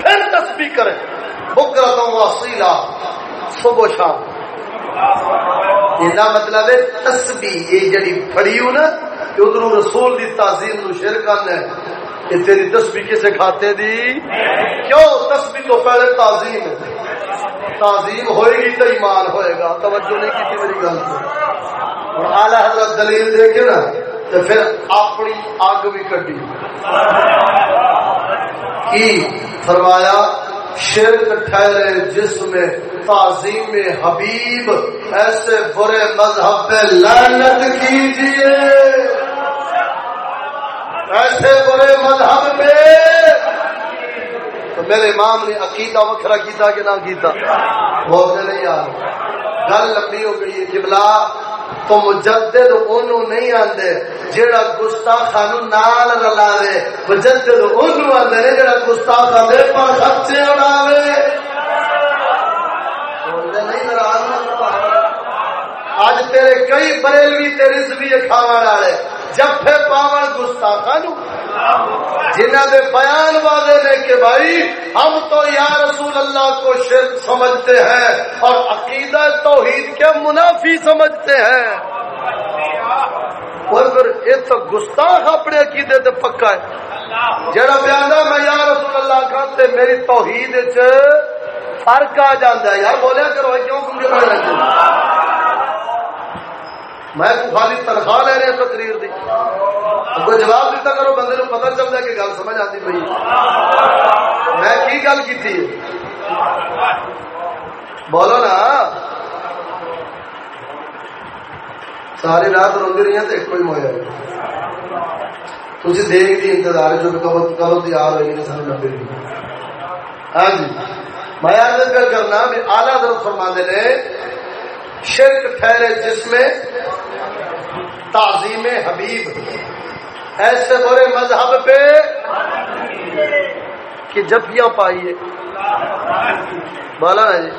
پھر تسبیح کرے۔ بکرا وسیلہ صبح و شام۔ یہ مطلب ہے تسبیح، یہ جڑی پڑی ہو نا، کہ ادھر رسول دی تعظیم نو شیر کرنا ہے کہ تیری تسبیح کسے کھاتے دی؟ کیوں؟ تسبیح تو پہلے تعظیم. ہے تعظیم ہوئے گی تو ایمان ہوئے گا. توجہ نہیں کی میری گل اور اعلی حضرت دلیل دیکھے نا، تو پھر اپنی اگ بھی کٹی کی فرمایا، شرک ٹھہرے جس میں تعظیم حبیب ایسے برے مذہب پہ لعنت کیجیے. ایسے برے مذہب پہ تو میرے امام نے عقیدہ وکھرا کیتا کہ نہ کیتا؟ بولتے نہیں یار۔ گل لمبی ہو گئی ہے۔ جبلا تو مجدد اونوں نہیں آندے، جیڑا گستاخاں نو نال رلاوے مجدد اونوں آندے نے جیڑا گستاخاں دے پر خرچے اڑاوے۔ اج تیرے کئی بریلوی تیری زوی کھاون والے۔ جفے پاون گستاخاں نو جنہ دے بیان والے نے کہ بھائی، ہم تو یا رسول اللہ کو شرک سمجھتے ہیں اور عقیدہ توحید کے منافی سمجھتے ہیں۔ اور پھر یہ تو گستاخ اپنے عقیدے تے پکا ہے۔ جڑا بیان میں یا رسول اللہ کہتے میری توحید چ فرق آ جاتا ہے۔ یار بولیا کرو کیوں کیونکہ میں خالی تنخواہ لے رہے تقریر دی۔ کوئی جواب دیتا کرو، بندے نو پتہ چل جائے کہ گل سمجھ آتی پی میں کی گل کی بولو نا۔ ساری رات روندی رہی ہیں تو ایک کوئی مویا تھی دیکھ دی انتظار جو کبو تیار ہوئی نہیں سانو لبے ہاں جی۔ میں عرض کرنا بھی اعلیٰ درد فرما نے شرک ٹھہرے جس میں تعظیم حبیب ایسے برے مذہب پہ کہ جفیاں پائیے مولانا جی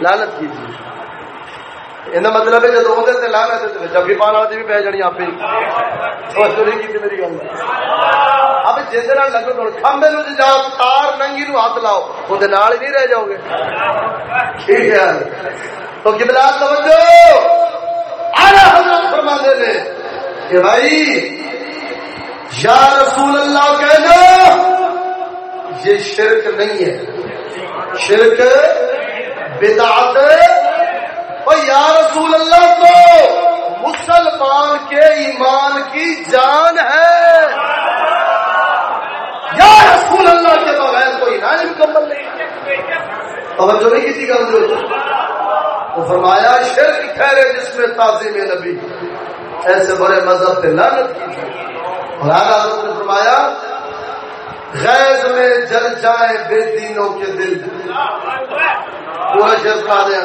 لالت کیجیے۔ یہ مطلب ہے جب آدھے لالت جفی پانا والی بھی پی جانی آپ کی میری گل اب جس لگو کمبے نو جاؤ تار ننگی نو ہاتھ لاؤ وہ نہیں رہ جاؤ گے ٹھیک ہے تو کبلا توجہ حضرت کہ بھائی یا رسول اللہ کہنا یہ شرک نہیں ہے شرک بدعت یا رسول اللہ تو مسلمان کے ایمان کی جان ہے۔ یا رسول اللہ کے بغیر کوئی ایمان مکمل نہیں۔ اور جو نہیں کسی کا تو فرمایا، شرک ٹھہرے جس میں تعظیم نبی۔ ایسے بڑے مذہب پہ لعنت کی۔ اور حضرت نے فرمایا غیظ میں جل جائے بے دینوں کے دل۔ پورا شیر سنا دیا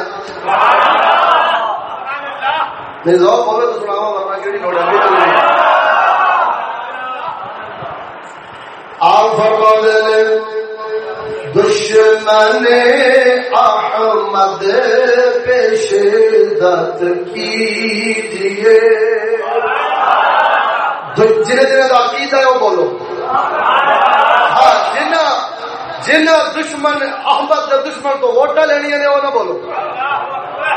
نہیں ذوق ہوگا تو سناؤ ورنہ کیڑی لوڑ آپ فرما دے دشمن احمد پیش دت کیجیے۔ جنہیں جنہیں کا عقیدہ ہے وہ بولو۔ جنہ دشمن احمد کے دشمن کو ووٹا لینی ہے وہ نہ بولو۔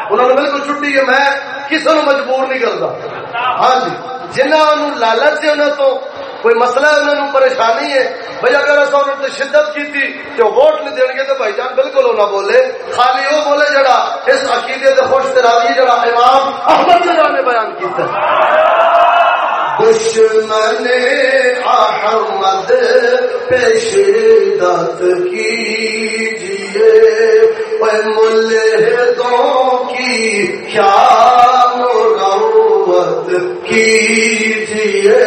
انہوں نے بالکل چھٹی ہے، میں کسی نے مجبور نہیں کرتا ہاں جی جنہ لالچ ہے انہوں تو کوئی مسئلہ ہے انہوں نے پریشانی ہے بھائی اگر ایسا انہوں نے شدت کی تھی کہ ووٹ نہیں دیں گے تو بھائی جان بالکل وہ نہ بولے۔ خالی وہ بولے جڑا اس عقیدے سے خوش تراوی جڑا امام احمد جڑا نے بیان کیتا دشمن احمد پیش دت کیجیے۔ ملحدوں کی کیا مروت کیجیے۔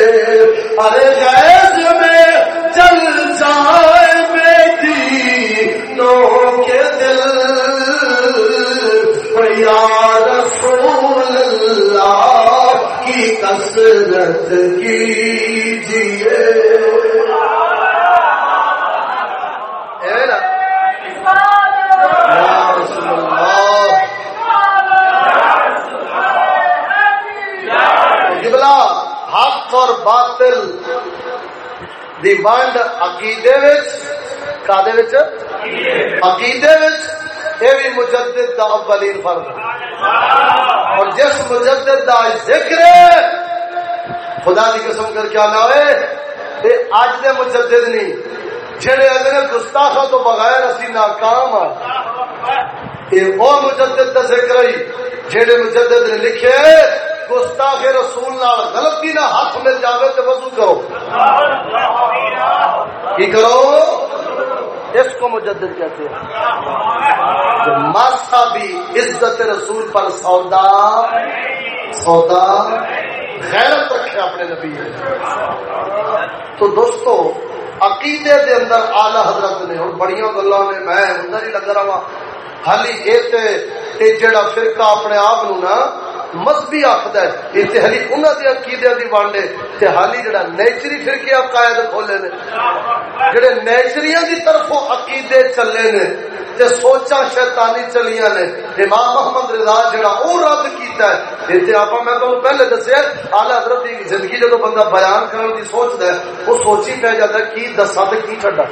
ارے غیظ میں چل جائے بیٹی نو کی کسرت کیجیے اور باطل دی ونڈ عقیدے وچ عقیدے وچ یہ بھی مجدد دا اولین فرض اور جس مجدد دا ذکر خدا دی قسم کر کیا نہ ہوئے تے اج دے مجدد نہیں جڑے اگلے گستاخوں تو بغیر اسی ناکام ہاں یہ وہ مجدد کا ذکر ہی جہے مجدد نے لکھے گستاخ رسول نال غلطی نہ ہاتھ مل جاوے تو وضو کرو۔ کی کرو؟ اس کو مجدد کہتے ہیں۔ ماسا بھی عزت رسول پر سودا سودا غیرت رکھے اپنے نبی نے۔ تو دوستو، عقیدے دے اندر آلہ حضرت نے، اور بڑیاں گلوں نے، میں اندر ہی لگ رہا۔ حالی یہ جڑا فرقہ اپنے آپ نو نا مذہبی آخد ہے۔ یہ ہلی انہوں کے عقیدے کی بانڈے تے حالی جڑا نیچری فرقے قائد کھولے نے۔ جڑے نیچریاں دی طرفوں عقیدے چلے نے۔ تے سوچا شیطانی چلیاں نے۔ امام محمد رضا جڑا او رد کیتا ہے۔ تے اپا میں تانوں پہلے دسیا اعلی حضرت دی زندگی جدوں بندہ بیان کرن دی سوچدا ہے، او سوچی پہ جاتا ہے، کی دساں تے کی چھڈا۔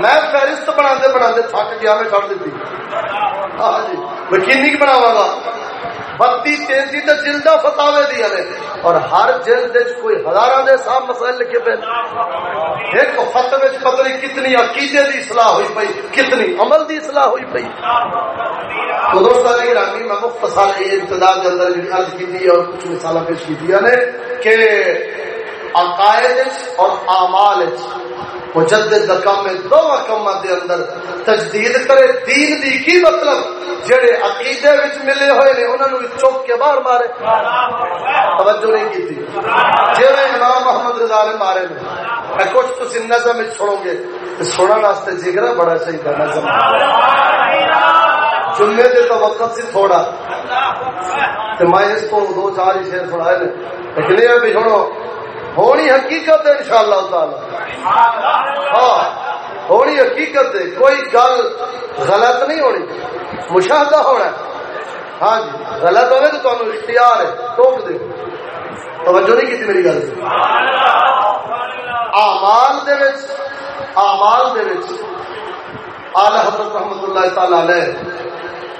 میں فہرست بنا دے بنا دے تھک گیا، میں کر دیتی۔ ہاں جی میں کنی بناواں گا۔ بتی تینتی تو جلدا فتاوے دیا نے اور ہر جلد کوئی ہزار دے سام مسائل لکھے پہ ایک فتوے پتہ نہیں کتنی عقیدے دی اصلاح ہوئی پئی، کتنی عمل دی اصلاح ہوئی پئی۔ تو دوستان نے گرامی میں مختصر ابتدا کے اندر عرض کی دی اور کچھ مثالیں پیش کی دیا نے کہ عقائد اور اعمال مجدد کام میں دو کام دے اندر تجدید کرے۔ دین دی کی مطلب؟ جڑے عقیدے وچ ملے ہوئے نے، انہاں نو چوک کے باہر مارے۔ توجہ نہیں کی تھی جویں امام محمد رضا نے مارے نے، میں کچھ تسی نظم وچ چھوڑو گے۔ سنن واسطے جگر بڑا صحیح دا نظم۔ جمعے دے تو وقت سی تھوڑا۔ تے میں اس کو دو چار ہی شعر سنائے نے۔ لیکن یہ بھی سنو ہونی حقیقت ہے انشاءاللہ تعالی۔ ہاں ہونی حقیقت ہے، کوئی گل غلط نہیں ہونی۔ مشاہدہ ہونا ہے۔ ہاں جی غلط ہوئے تو تمہیں اختیار ہے، ٹوک دے۔ توجہ نہیں کی میری گل۔ آمال دے وچ، آمال دے وچ آل حضرت رحمت اللہ تعالی علیہ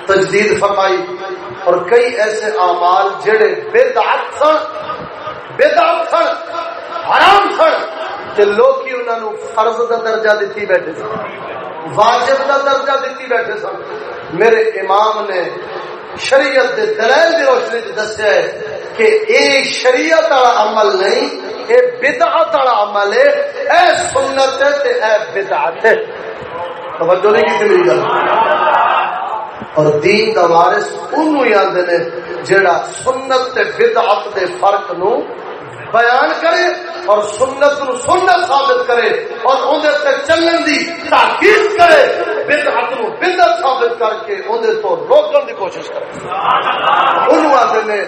تجدید فرمائی، اور کئی ایسے اعمال جڑے بدعت سن بدعت سن حرام سن تے لوگ ہی انہاں نو فرض دا درجہ دتی بیٹھے سن، واجب دا درجہ دتی بیٹھے سن۔ میرے امام نے شریعت دے دلائل دی روشنی وچ دسیا ہے کہ اے شریعت والا عمل نہیں، اے بدعت والا عمل ہے، اے سنت ہے تے اے بدعت ہے۔ توجہ نہیں کی میری گل؟ اور دین دا وارث انہوں ہی آندے نے، جیڑا سنت تے بدعت دے فرق نو بیان کرے اور سنت نو سنت ثابت کرے اور اندر تے چلن دی تاکید کرے، بدعت نو بدعت ثابت کر کے اندر تو روکن دی کوشش کرے۔ انہوں آندے نے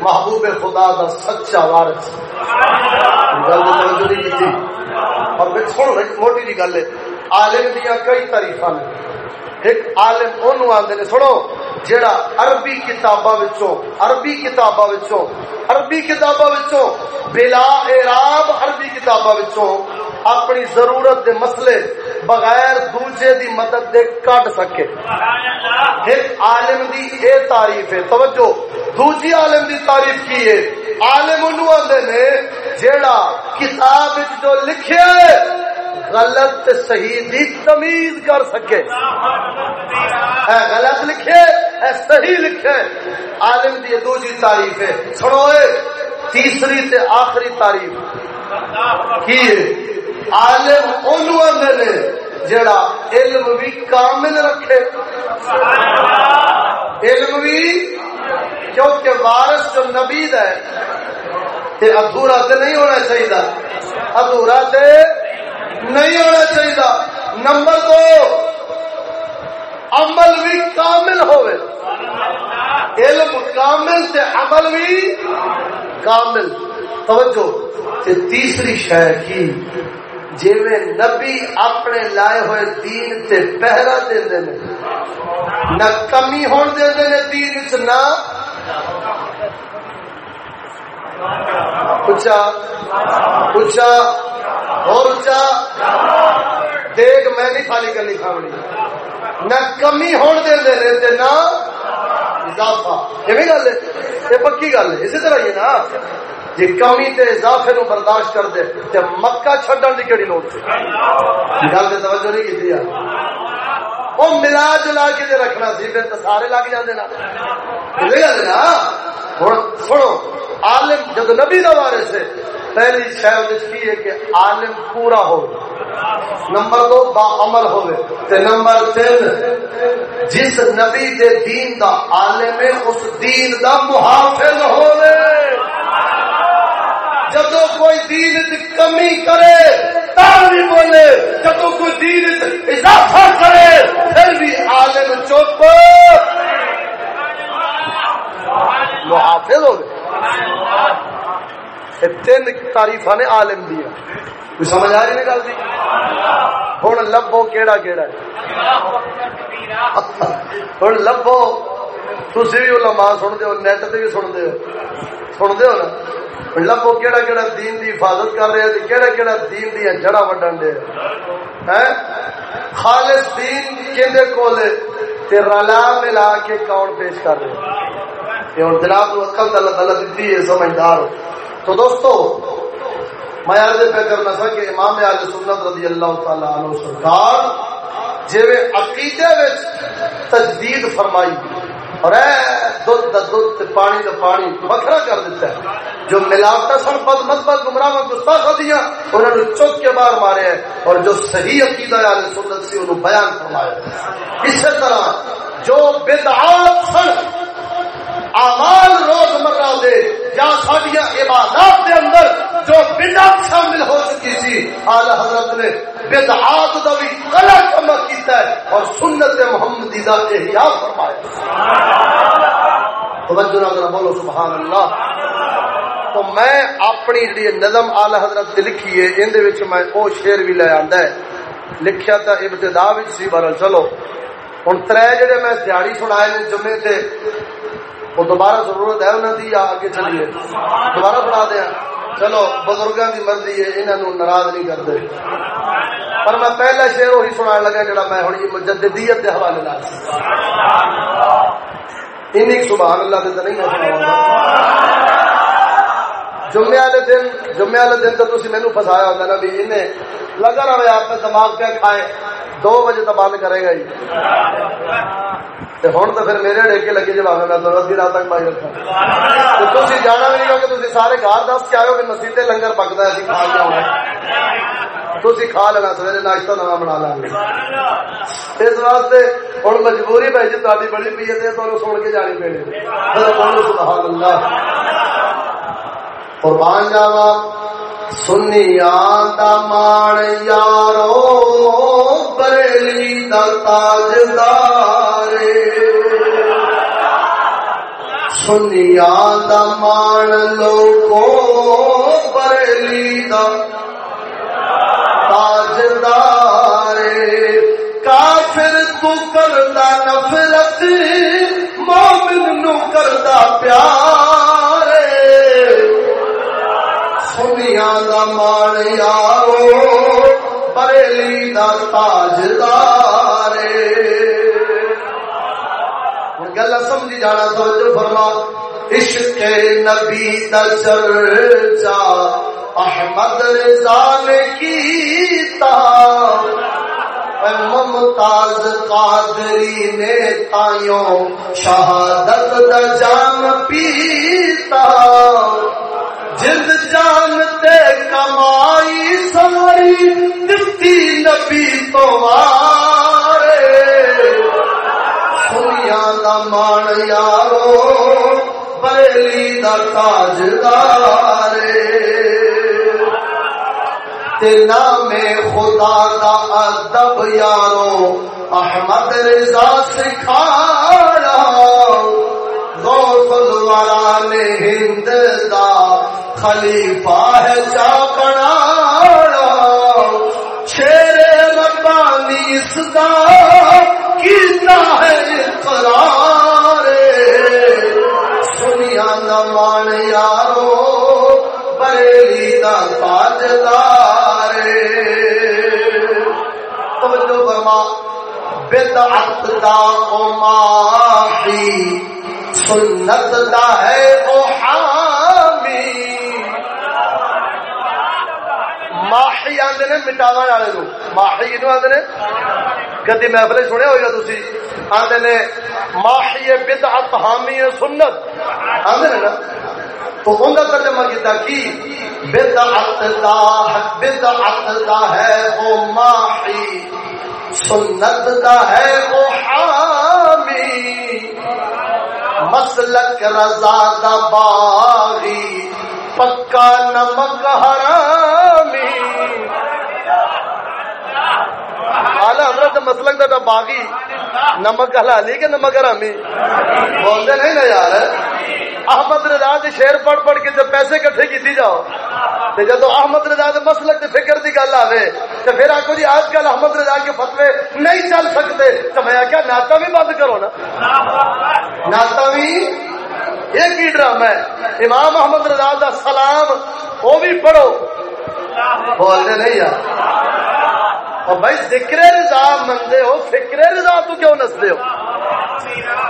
محبوب خدا دا سچا وارث۔ گل توجہ نہیں کی اور پھر سن موٹی جی گل ہے۔ عالم دیا کئی تاریخ نے۔ ایک عالم اونوں آندے نے، سنو، جیڑا عربی کتاباں وچوں، عربی کتاباں وچوں، عربی کتاباں وچوں، بلا اعراب عربی کتاباں وچوں اپنی ضرورت دے مسئلے بغیر دوجے دی مدد دے کٹ سکے۔ ایک عالم دی اے تعریف ہے، توجہ دوجی عالم دی تعریف کی ہے؟ عالم اونوں آندے نے، جیڑا کتاب وچ جو لکھیا ہے غلط صحیح دی تمیز کر سکے۔ ہے غلط لکھے ہے صحیح لکھے۔ عالم دی دو جی تعریف ہے۔ سنو تیسری تے آخری تعریف۔ کی عالم اونوں اندر نے جڑا علم بھی کامل رکھے۔ علم بھی کیونکہ وارث جو نبی ہے، تے ادھورا تے نہیں ہونا چاہیے ادھورا تے نہیں ہونا چاہیے۔ نمبر دو، عمل بھی کامل ہوئے۔ علم کامل سے عمل بھی کامل۔ توجہ تے تیسری شہ کی جی میں نبی اپنے لائے ہوئے دین تے پہرا دے دے نے۔ نہ کمی ہون دے دے نے دین وچ، نہ اچھا اچھا اور اچھا دیکھ، میں نہیں خالی کرنی کھاونی نہ کمی ہون دے دے رہے تے نہ اضافہ۔ یہ گل ہے، یہ پکی گل ہے۔ اسی طرح یہ نا جی کمی تے اضافے نو برداشت کر دے تے مکہ چھڈن دی کیڑی لوڑ سی گل تے توجہ نہیں کیتی یار۔ وہ ملا جلا کے دے رکھنا سی، پھر تو سارے لگ جاندے نا۔ یہ گل ہے نا۔ ہوں سنو عالم جب نبی کا وارث ہے، پہلی شاید کی ہے کہ عالم پورا ہو، نمبر دو با عمل ہوئے تے نمبر تین، جس نبی دے دین دا عالم ہے، اس دین دا محافظ ہوئے جب کوئی دین دی کمی کرے بھی بولے جب کوئی دین اضافہ کرے، پھر بھی عالم چپ محافظ ہو۔ تین تاریف نے عالم دیا کوئی سمجھ آ رہی گل ہوں لبو کہڑا کہڑا ہوں لبو تھی بھی علماء سنتے ہو نیٹ سے بھی سنتے ہو سنتے ہو نا لبو کہڑا کہڑا دین دی حفاظت کر رہے ہیں کہڑا کہڑا دین دیا جڑا وڈن دے خالص دین کہندے کولے تے رلا ملا کے کون پیش کر رہے ہیں اور جناب کو عقل اللہ تعالیٰ دیتی ہے سمجھدار ہو تو دوستو، میں عرض پہ کرنا تھا کہ امام علیہ سنت رضی اللہ تعالی عنہ سرکار جی عقیدے تجدید فرمائی اور اے دودھ دا دھد پانی کا پانی وکرا کر دیتا ہے۔ جو ملاوٹ سن پد مت پد گمراہ گستاخ دیا انہوں نے چوک کے بار مارے ہیں اور جو صحیح عقیدہ علیہ سنت سی انہوں بیان فرمایا۔ اسی طرح جو بدعات سن اعمال روز مرہ دے یا ساڈیاں عبادات دے اندر جو بدعت شامل ہو چکی تھی اعلی حضرت نے بدعات دا بھی غلط عمل کیتا ہے اور سنت محمدی دا احیاء فرمایا توجہ نہ بولو، سبحان اللہ۔ تو میں اپنی جی نظم اعلی حضرت سے لکھی ہے، ان میں وہ شیر بھی لے آندا ہے۔ لکھیا تھا ابتدا وچ سی بار چلو۔ ہن ترے جڑے میں دیہڑی سنائے نے جمعے تے وہ دوبارہ ضرورت ہے انہوں کی یا اگے چلیے؟ دوبارہ پڑھا دیا چلو بزرگوں کی مرضی ہے انہوں ناراض نہیں کرتے پر میں پہلا شعر وہی سنا لگا جڑا میں ہوں جی مجددیت کے حوالے لال ان سبحان اللہ سے تو نہیں ہے۔ جمعے والے دن، جمعے والے دن تو تھی مینو فسایا ہوتا نا بھی انہیں لگا رہے آپ نے دماغ پہ کھائے، دو بجے تو بند کرے گا جی ہوں تو پھر میرے ڈیکے لگے جب میں تو ادی رات تک پائی رکھا۔ تو تھی جانا بھی نہیں ہو کہ تھی سارے گھر دس کے آئے کہ مسیح لنگر پکتا ہے، اسی کھا لیا ہونا تھی کھا لینا، سویرے ناشتہ نوا بنا لیں گے۔ اس واسطے ہوں مجبوری بھائی جی تاری بڑی پی ہے تو سن کے جانی پی سبحان اللہ۔ قربان جاوا سنیا مان یارو، بریلی دا تاجدار۔ سنیا مان لوگو بریلی دا تاجدار۔ کافر تو کردا نفرت، مومن نو کردا پیار۔ سنیا دا مان یارو بریلی دا تاجدار گل سمجھ جانا سوچ فرما عشق نبی دا چرچا احمد رضا نے کیتا ممتاز قادری نے تائیوں شہادت دا جام پیتا جد جانتے کمائی ساری دتی نبی تو سنیا دا مان یارو، بریلی دا تاجدار نام خدا دا ادب یارو، احمد رضا سکھایا۔ غوث الورا نے ہند دا خلیفہ ہے چا بنایا شیر ربانی اس دا کیتا ہے اقرار۔ سنیا نہ مان یارو، بریلی دا تاجدار۔ توجہ فرما، بدعت دا او ماحی سنت دا ہے او حامی ماحی نے والے نو ماحی کینو آندے نے کدی محفل سنیا ہوگا تھی آدھے نے ماہی بدعت حامی سنت آدھے نا تو ان کا ترجمہ کی بدعت دا بدعت دا ہے وہ ماہی سنت دا ہے وہ حامی مسلک رضا دا باغی پکا نمک حرامی آلہ حضرت مسلک دا باغی نمک حلالی کہ نمک حرامی بولتے نہیں نا یار۔ احمد رضا کے شیر پڑھ پڑھ کے جب پیسے کٹھے کی جاؤ تو جب احمد رضا کے مسلک کے فکر کی گل آئے تو پھر آخو جی آج کل احمد رضا کے فتوے نہیں چل سکتے تو میں کیا ناتا بھی بند کرو نا۔ ناتا بھی ایک ہی ڈرام ہے۔ امام احمد رضا کا سلام، وہ بھی پڑھو۔ بولتے نہیں یار۔ اور بھائی ذکر رضا مندے ہو، فکر رضا تو کیوں نسدے ہو؟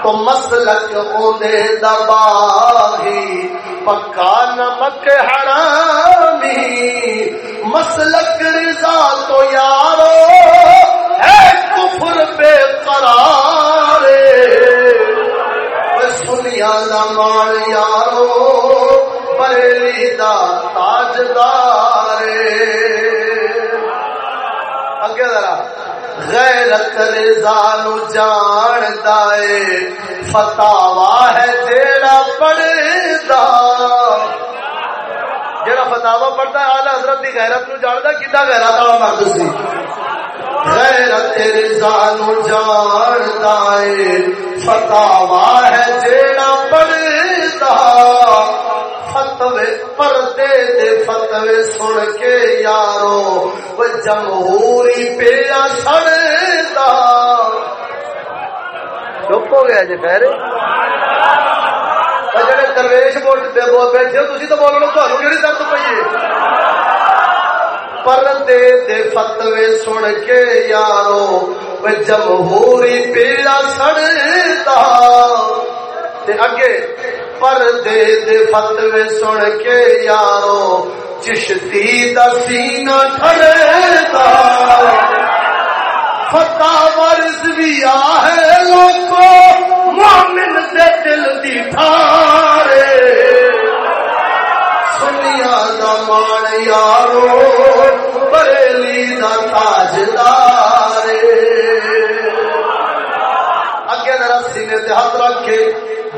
تو مسلک اودے دباہی، پکا نمک حرامی، مسلک رضا تو یارو ہے کفر بے قرار سنیا نمان یارو بریلی دا تاجدار غیرت رضا نو جان دائے فتاوا ہے جیڑا پڑھدا جیڑا فتاوا پڑھتا ہے، اعلی حضرت دی غیرت نو جاندا، کیتا غیرت والا مرد سی۔ غیرت رضا نو جان دائے فتاوا ہے جیڑا پڑھدا فتوے پردے دے فتوے سن کے یارو، وہ جمہوری پیا سڑتا چپ ہو گیا جی پہرے جڑے درویش بیٹھے ہو تھی تو بولو تمہیں کہڑی درد پی پردے دے فتوے سن کے یارو، وہ جمہوری پیا سڑتا اگے پردے دے فتوے سن کے یارو، چشتی دا سینہ ٹھڑتا فتح ورز بھی آئے لوگو مومن دے دل دی تھارے سنیا دا مان یارو، بریلی دا تاجدارے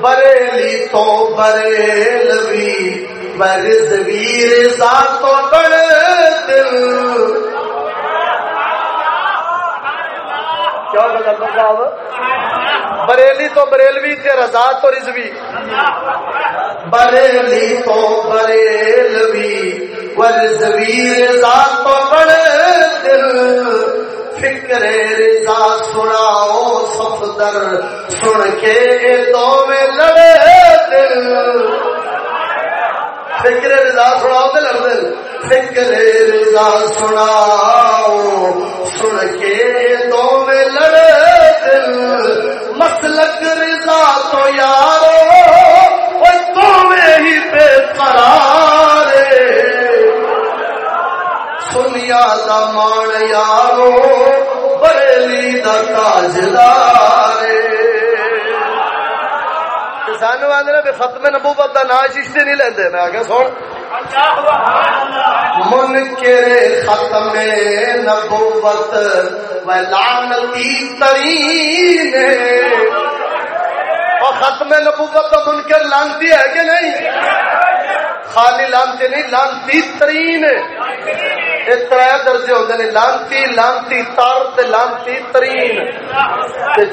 بریلی تو بریلوی برزوی رضا تو بڑے دل۔ کیا ہوگا صاحب بریلی تو بریلوی تے رضا تو رضوی۔ بریلی تو بریلوی ورزوی رضا تو بڑے دل۔ فکر رضا سناؤ سفدر سن کے دو میں لڑے دل۔ فکر رضا سناؤ تو لڑ دل۔ فکر رضا سناؤ، سن کے دو میں لڑے دل۔ مسلک رضا تو یارو تو میں ہی بے قرار سنیا دا مان یارو بریلی دا تاجدار سانو آدھے بے ختم نبوت دا نا چشتے نہیں لیندے۔ میں آگے سن۔ منکر ختم نبوت و لعنتی ترین اور ختم نبوت تو منکر لانتی ہے کہ نہیں؟ خالی لانتی نہیں، لانتی ترین تر درجے ہوتے ہیں، لانتی لانتی تر تے لانتی ترین۔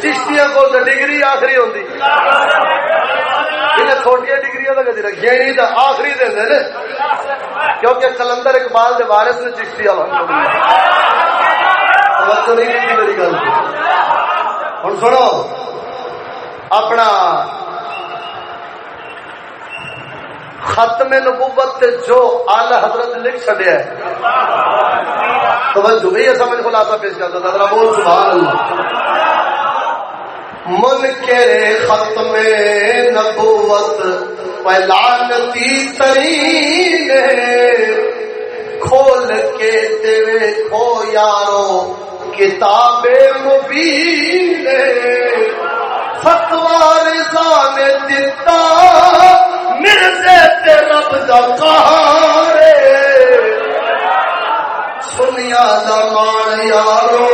چشتیاں کو ڈگری آخری ہوتی انہیں چھوٹی ڈگری تو کدی رکھی نہیں آخری دے دے کیونکہ کلندر اقبال کے وارث نے چشتی نہیں کی میری گل۔ ہوں سنو، اپنا ختم نبوت تے جو آل حضرت لکھ چڈیا ہے۔ توجہ بھی ایسا میں خلاصہ پیش کرتا تھا ذرا بول، سبحان اللہ۔ کے ختم نبوت پلانتی ترین کھول کے تیرے کھو یارو، کتاب مبین فتوار رضا نے دیتا مرزے تے رب دا کہار سنیا دا مان یارو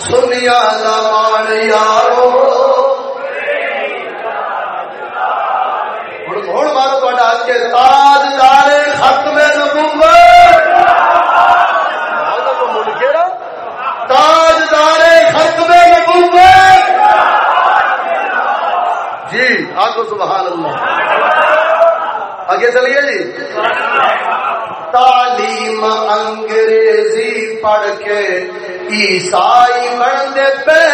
سنیا دا مان یارو ہوں مارو تا کے تاج دارے ختم نبوت تاج دارے ختم نبوت جی آگو سبحان اللہ۔ آگے چلیے جی۔ تعلیم انگریزی پڑھ کے عیسائی بن پے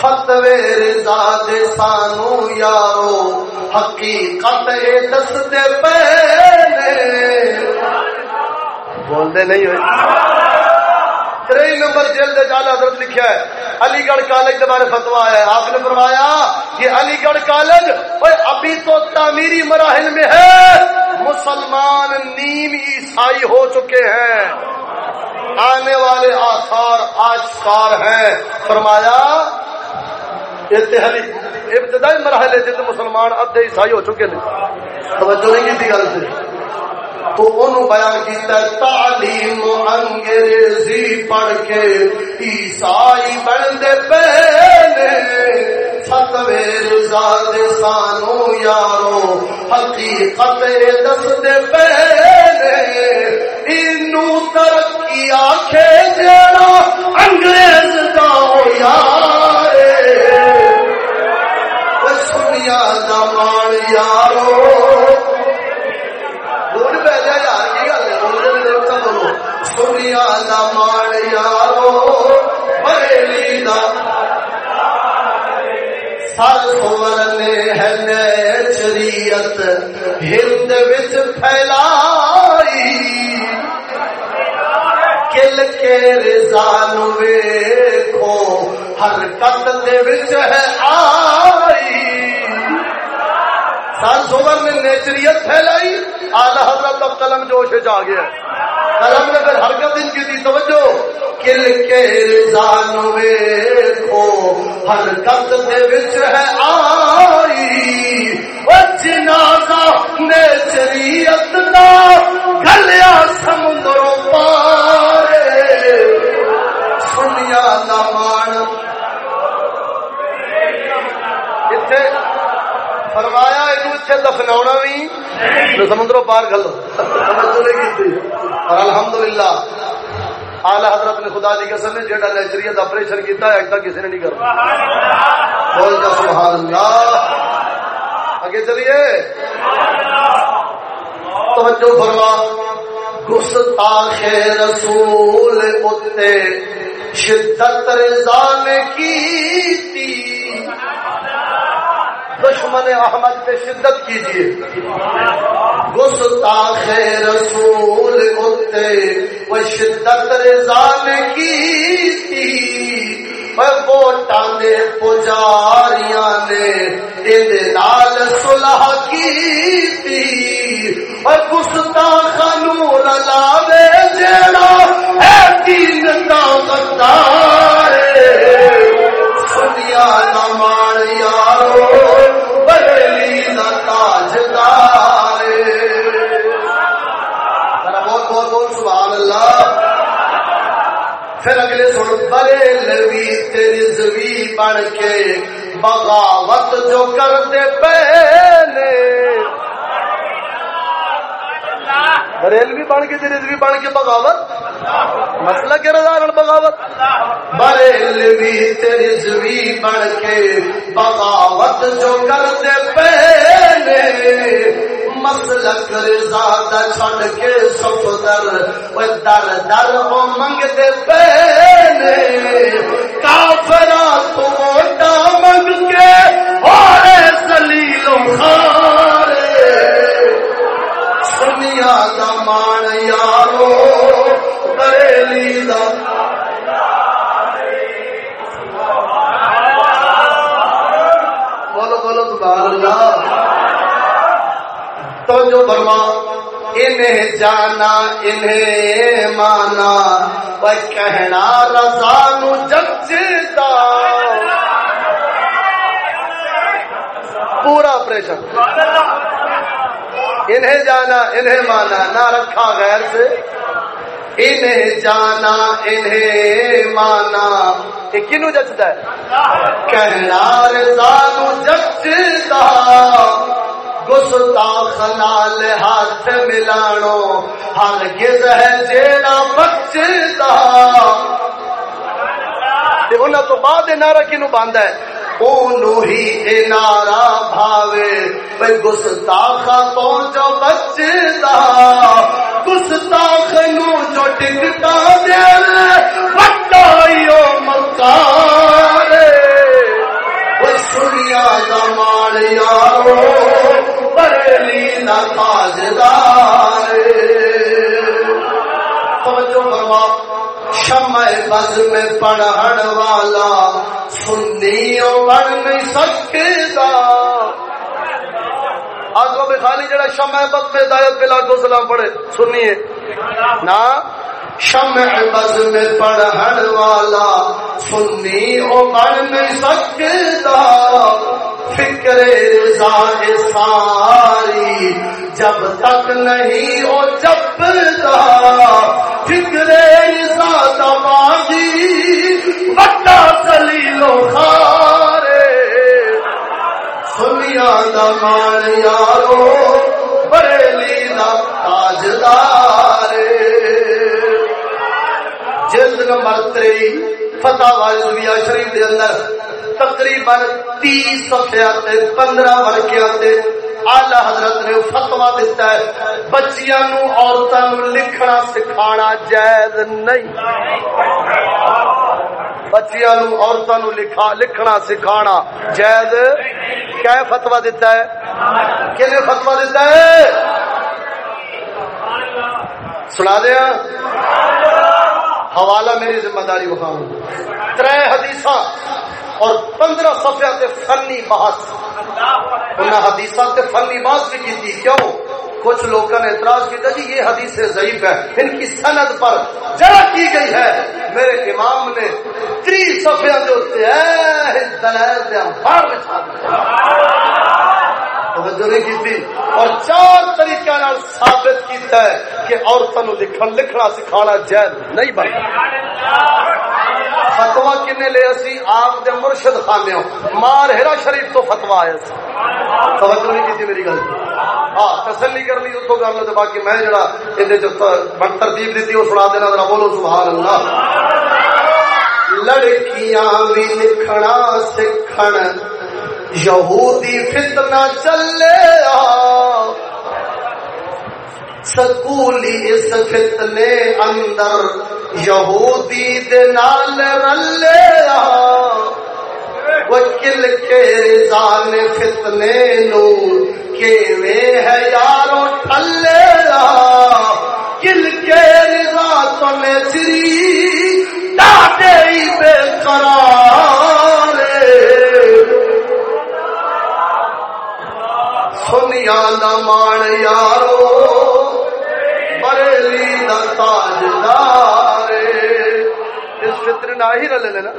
فتوے رضا دے سانو یارو، حقیقت دس دے پے بولتے نہیں ہوئے۔ تری نمبر جلد جالا حضرت لکھا ہے، علی گڑھ کالج کے بارے فتوا ہے۔ آپ نے فرمایا کہ علی گڑھ کالج ابھی تو تعمیری مراحل میں ہے۔ مسلمان نیم عیسائی ہو چکے ہیں۔ آنے والے آثار آشکار ہیں۔ فرمایا ابتدائی مراحل جتنے مسلمان ادھے عیسائی ہو چکے ہیں۔ توجہ نہیں کی گل سے؟ تو انہوں بیان کیتا ہے، تعلیم انگریزی پڑھ کے عیسائی بن دے پہنے فتوے رضا دے سانو یارو، حقیقت دس دے پہنے انو ترقی آکھے جیڑا انگریز دا ہو یارے سنیا یارو بریلی دا نے ہے نیچریت ہند وچ پھیلائی کل کے رضان ویکھو حرکت دے وچ ہے آئی سال سور نے نیچریت پھیلائی آلہ حضرت اب قلم جوش جا گیا۔ قلم نے پھر حرکت ان کی دی توجہ۔ کل کے رضان ویکھو، حرکت دے وچ ہے آئی۔ او جنازہ نے شریعت دا گلیا سمندر پارے۔ سنیا دا مان اتنے فرمایا یہ دفنا بھی سمندروں پار گلو اور الحمدللہ آلہ حضرت نے خدا دی قسم نے جیڑا نیچریت آپریشن کیتا ہے ایک کسی نے نہیں کرتا بول جا سبحان اللہ۔ آگے چلیے۔ توجہ فرما۔ گستاخ رسول اتے شدت رضا نے کی تھی دشمن احمد پہ شدت کیجیے۔ گستاخ رسول ہوتے، وہ شدت رضان کی تھی۔ ووٹاں دے پجاریاں نے ان نال صلح کی تھی۔ اور گستاخ نور لاوے جڑا ہے دین دا غدار بن کے بغاوت جو کرتے پہلے۔ بریلوی بن کے رضوی بن کے بغاوت؟ مسئلہ کیا رضا بغاوت۔ بریلوی رضوی بن کے بغاوت جو کرتے پہلے۔ مسلک رضا دا چھڑ کے سفدر وہ در در وہ منگتے پہلے۔ کافرہ تو ووٹا منگ کے اور سلیل خارے۔ سنیا دا مان یارو، بریلی دا توجہ فرما، انہیں جانا، انہیں مانا، وہ کہنا رسانو جب پورا آپریشن انہیں جانا، انہیں مانا، نہ رکھا غیر سے۔ انہیں جانا، انہیں مانا۔ یہ کنو جچتا ہے؟ کہنا رسانو جب جچتا گستاخ نال ہاتھ ملانو ہے جیڑا تو بعد نعرہ ہے اونو ہی اے نعرہ بھاوے بھئی گستاخا تو جو گستاخ نو جو ٹکتا دے وٹائیو مکارے وہ سنیا یارو بریلی توجہ فرما، شمع بز میں پڑھن والا، سنی بن نہیں سکتا۔ آگو میں خالی جڑا شمع بز میں ہدایت پہ لاکھوں سلام پڑھے، سنیے۔ نا؟ شمع بز میں پڑھن والا، سنی او بن نہیں سکتا۔ فکر رضا ساری، جب تک نہیں او جب فکر رضا دماغی بڑا دلیلو خارے۔ سنیا دمان یارو بریلی دا تاجدار جلد نمبر تری فتح والی شریف دے اندر تقریباً تیس صفحات پندرہ ورقیات آلہ حضرت نے فتوا دیتا ہے، بچیاں نو عورتوں نو لکھنا، سکھانا جائز نہیں۔ بچیاں نو عورتوں نو لکھا، لکھنا، سکھانا جائز۔ کیا فتوا دیتا ہے؟ کنے فتوا دیتا ہے؟ سنا دیا ہاں۔ حوالہ میری ذمہ داری بخاؤں ترے حدیث اور پندرہ صفحہ تے فنی بحث۔ انہیں حدیث تے فنی بحث بھی کی تھی۔ کیوں؟ کچھ لوگوں نے اعتراض کیا جی یہ حدیث ضعیف ہے۔ ان کی سند پر جڑا کی گئی ہے۔ میرے امام نے تری صفحہ جو ہوتے ہیں دلائل دے انفار بچھا توجہ نہیں کی تھی۔ اور چار طریقے نال ثابت کیتا ہے کہ عورتوں لکھن لکھنا سکھانا جائز نہیں بنتا۔ فتوا کنے آپ دے مرشد خانے مار شریف تو فتوا آیا سی۔ توجہ نہیں کی میری گل۔ ہاں تسلی کر لی تو کر لو باقی میں جڑا اندے جو ترتیب دیتی وہ سنا دینا، ذرا بولو سبحان اللہ۔ لڑکیاں بھی لکھنا سکھن یہودی فتنہ چلے آ۔ سکولی اس فتنے اندر یہودی دے نال رلے آ۔ وکل کے رضان فتنے نو کیوے ہے یارو ٹھلے آ۔ کل کے رضا تو نچری ڈاٹے بے قرار۔ سنیا نہ مان یارو بریلی دا تاجدار اس فطر نہ ہی رلے نا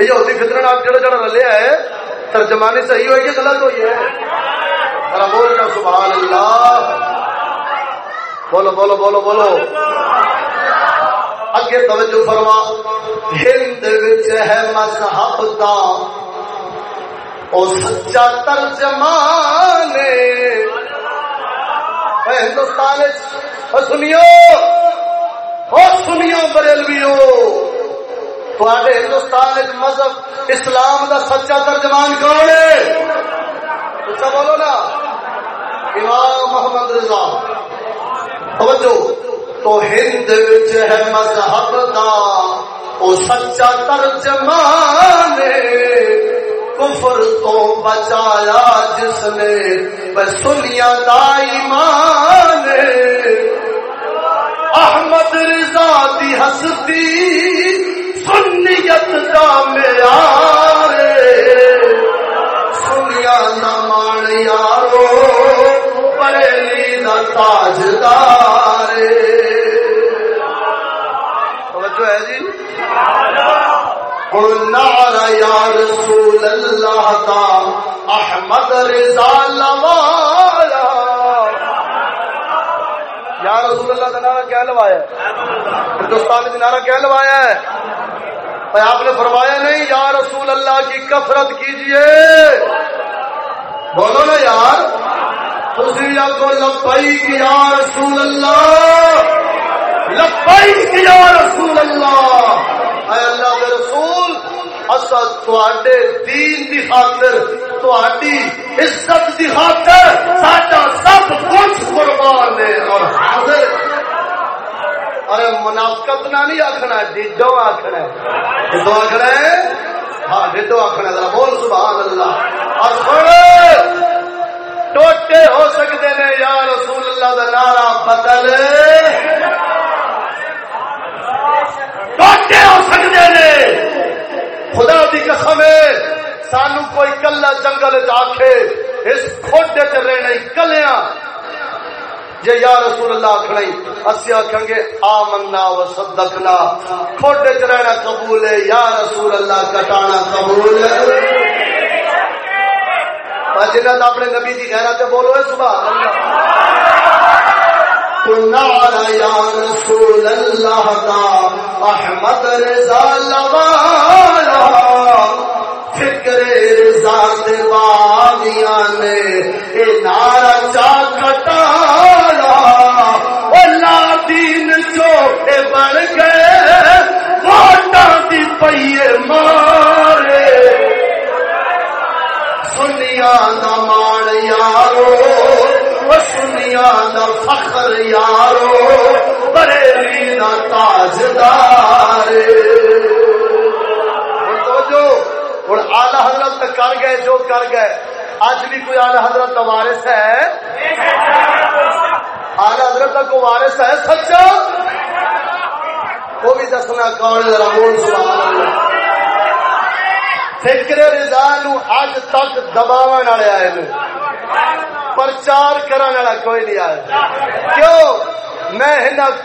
یہ ہوتی فطر نہ جڑا جڑا رلیا ہے ترجمانی صحیح ہوئی کہ غلط ہوئی ہے ذرا بول کر سبحان اللہ بولو بولو بولو بولو اگے توجہ فرما ہند وچ ہے مذہب دا او سچا ترجمان ہندوستان سنیو سنیو بریلویو تھوڑے ہندوستان مذہب اسلام دا سچا ترجمان کون ہے؟ اچھا بولو نا۔ امام محمد رضا۔ توجہ، تو ہند ہے مذہب دا، او سچا ترجمان کفر تو بچایا جس نے سنیا دا ایمان احمد رضا دی ہستی سنیت دا معیار سنیا نہ مان یارو بریلی دا تاجدار توجہ ہے جی قل یا رسول اللہ تا. احمد رضا لوایا یا رسول اللہ کا نعرہ کیا لوایا ہندوستان کا نعرہ کیا لوایا ہے؟ آپ نے فرمایا نہیں، یا رسول اللہ کی کثرت کیجیے۔ بولو نا یار تھی کو لبئی کی یا رسول اللہ۔ لبئی کی یا رسول اللہ۔ اے اللہ کے رسول اصل دین دی خاطر تھی عزت دی خاطر ساڈا سب کچھ قربان دے اور حاضر۔ ارے منافقت نہ نہیں آخنا ڈیڈو آخنا ڈیڈو آخنا ہے؟ ہاں ڈیڈو آخنا ذرا بول سبحان اللہ۔ اور سن، ٹوٹے ہو سکتے ہیں یا رسول اللہ کا نعرہ بدل۔ ٹوٹے ہو سکتے ہیں۔ خدا دی قسم ہے، سانو کوئی کلا جنگل آخے اس کھوٹے چ رہنا کلیاں جے یا رسول اللہ آخنا اسی آخیں گے، آمنا و صدقنا۔ کھوٹے چ رہنا قبول ہے، یا رسول اللہ کٹانا قبول ہے۔ جنہیں اپنے نبی کی کہنا تے بولو سبحان اللہ۔ یا رسول اللہ کا احمد رضا لوایا فکر رضا دیوالیاں نے اے نارا چا کٹایا اللہ دین جو اے بن گئے ووٹاں دی پئیے مارے. سنیا دا مان یارو. سنیا دا فخر یارو، بریلی دا تاجدار۔ ہوں آلہ حضرت کر گئے جو کر گئے۔ اج بھی کوئی آلہ حضرت کا وارث ہے؟ آلہ حضرت کا کو وارث ہے؟ سچا؟ وہ بھی دسنا کون ذرا بول سبحان اللہ۔ فکر رضا نو اج تک دباو والے آئے پرچار کرنے والا کوئی نہیں آیا کیوں؟ میں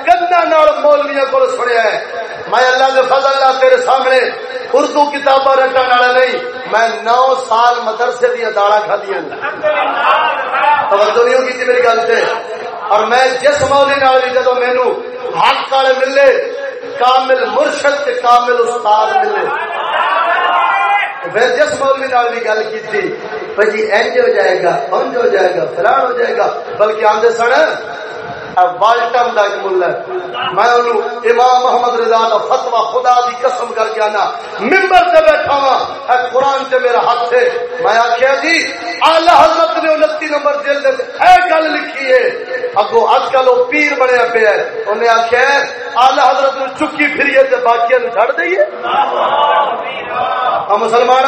کنا مولویا کو سنیا ہے۔ میں اللہ کے فضل اللہ تیرے سامنے اردو کتاباں رٹن والا نہیں۔ میں نو سال مدرسے دیا داڑا کھدیا توجہ نہیں کی جی میری گل سے اور میں جس مولی نال بھی جدو مینو حق والے ملے، کامل مرشد کامل استاد ملے۔ پھر جس مولوی نال بھی گل کی بھائی اینج ہو جائے گا انج ہو جائے گا، فلان ہو جائے گا، بلکہ آدھے سن والٹم کا ایک مل ہے۔ میں امام محمد رضا کا فتوا خدا دی قسم کر کے آنا ممبر سے بیٹھا ہوا قرآن سے میرا ہاتھ ہے۔ میں آخیا جی آلہ حضرت نے انتی نمبر جلد اے گل لکھی ہے۔ اگو اج کل وہ پیر بنیا پیا ہے۔ انہیں آخیا آلہ حضرت نے چکی پھریے تو باقی چڑھ دئیے۔ ہاں مسلمان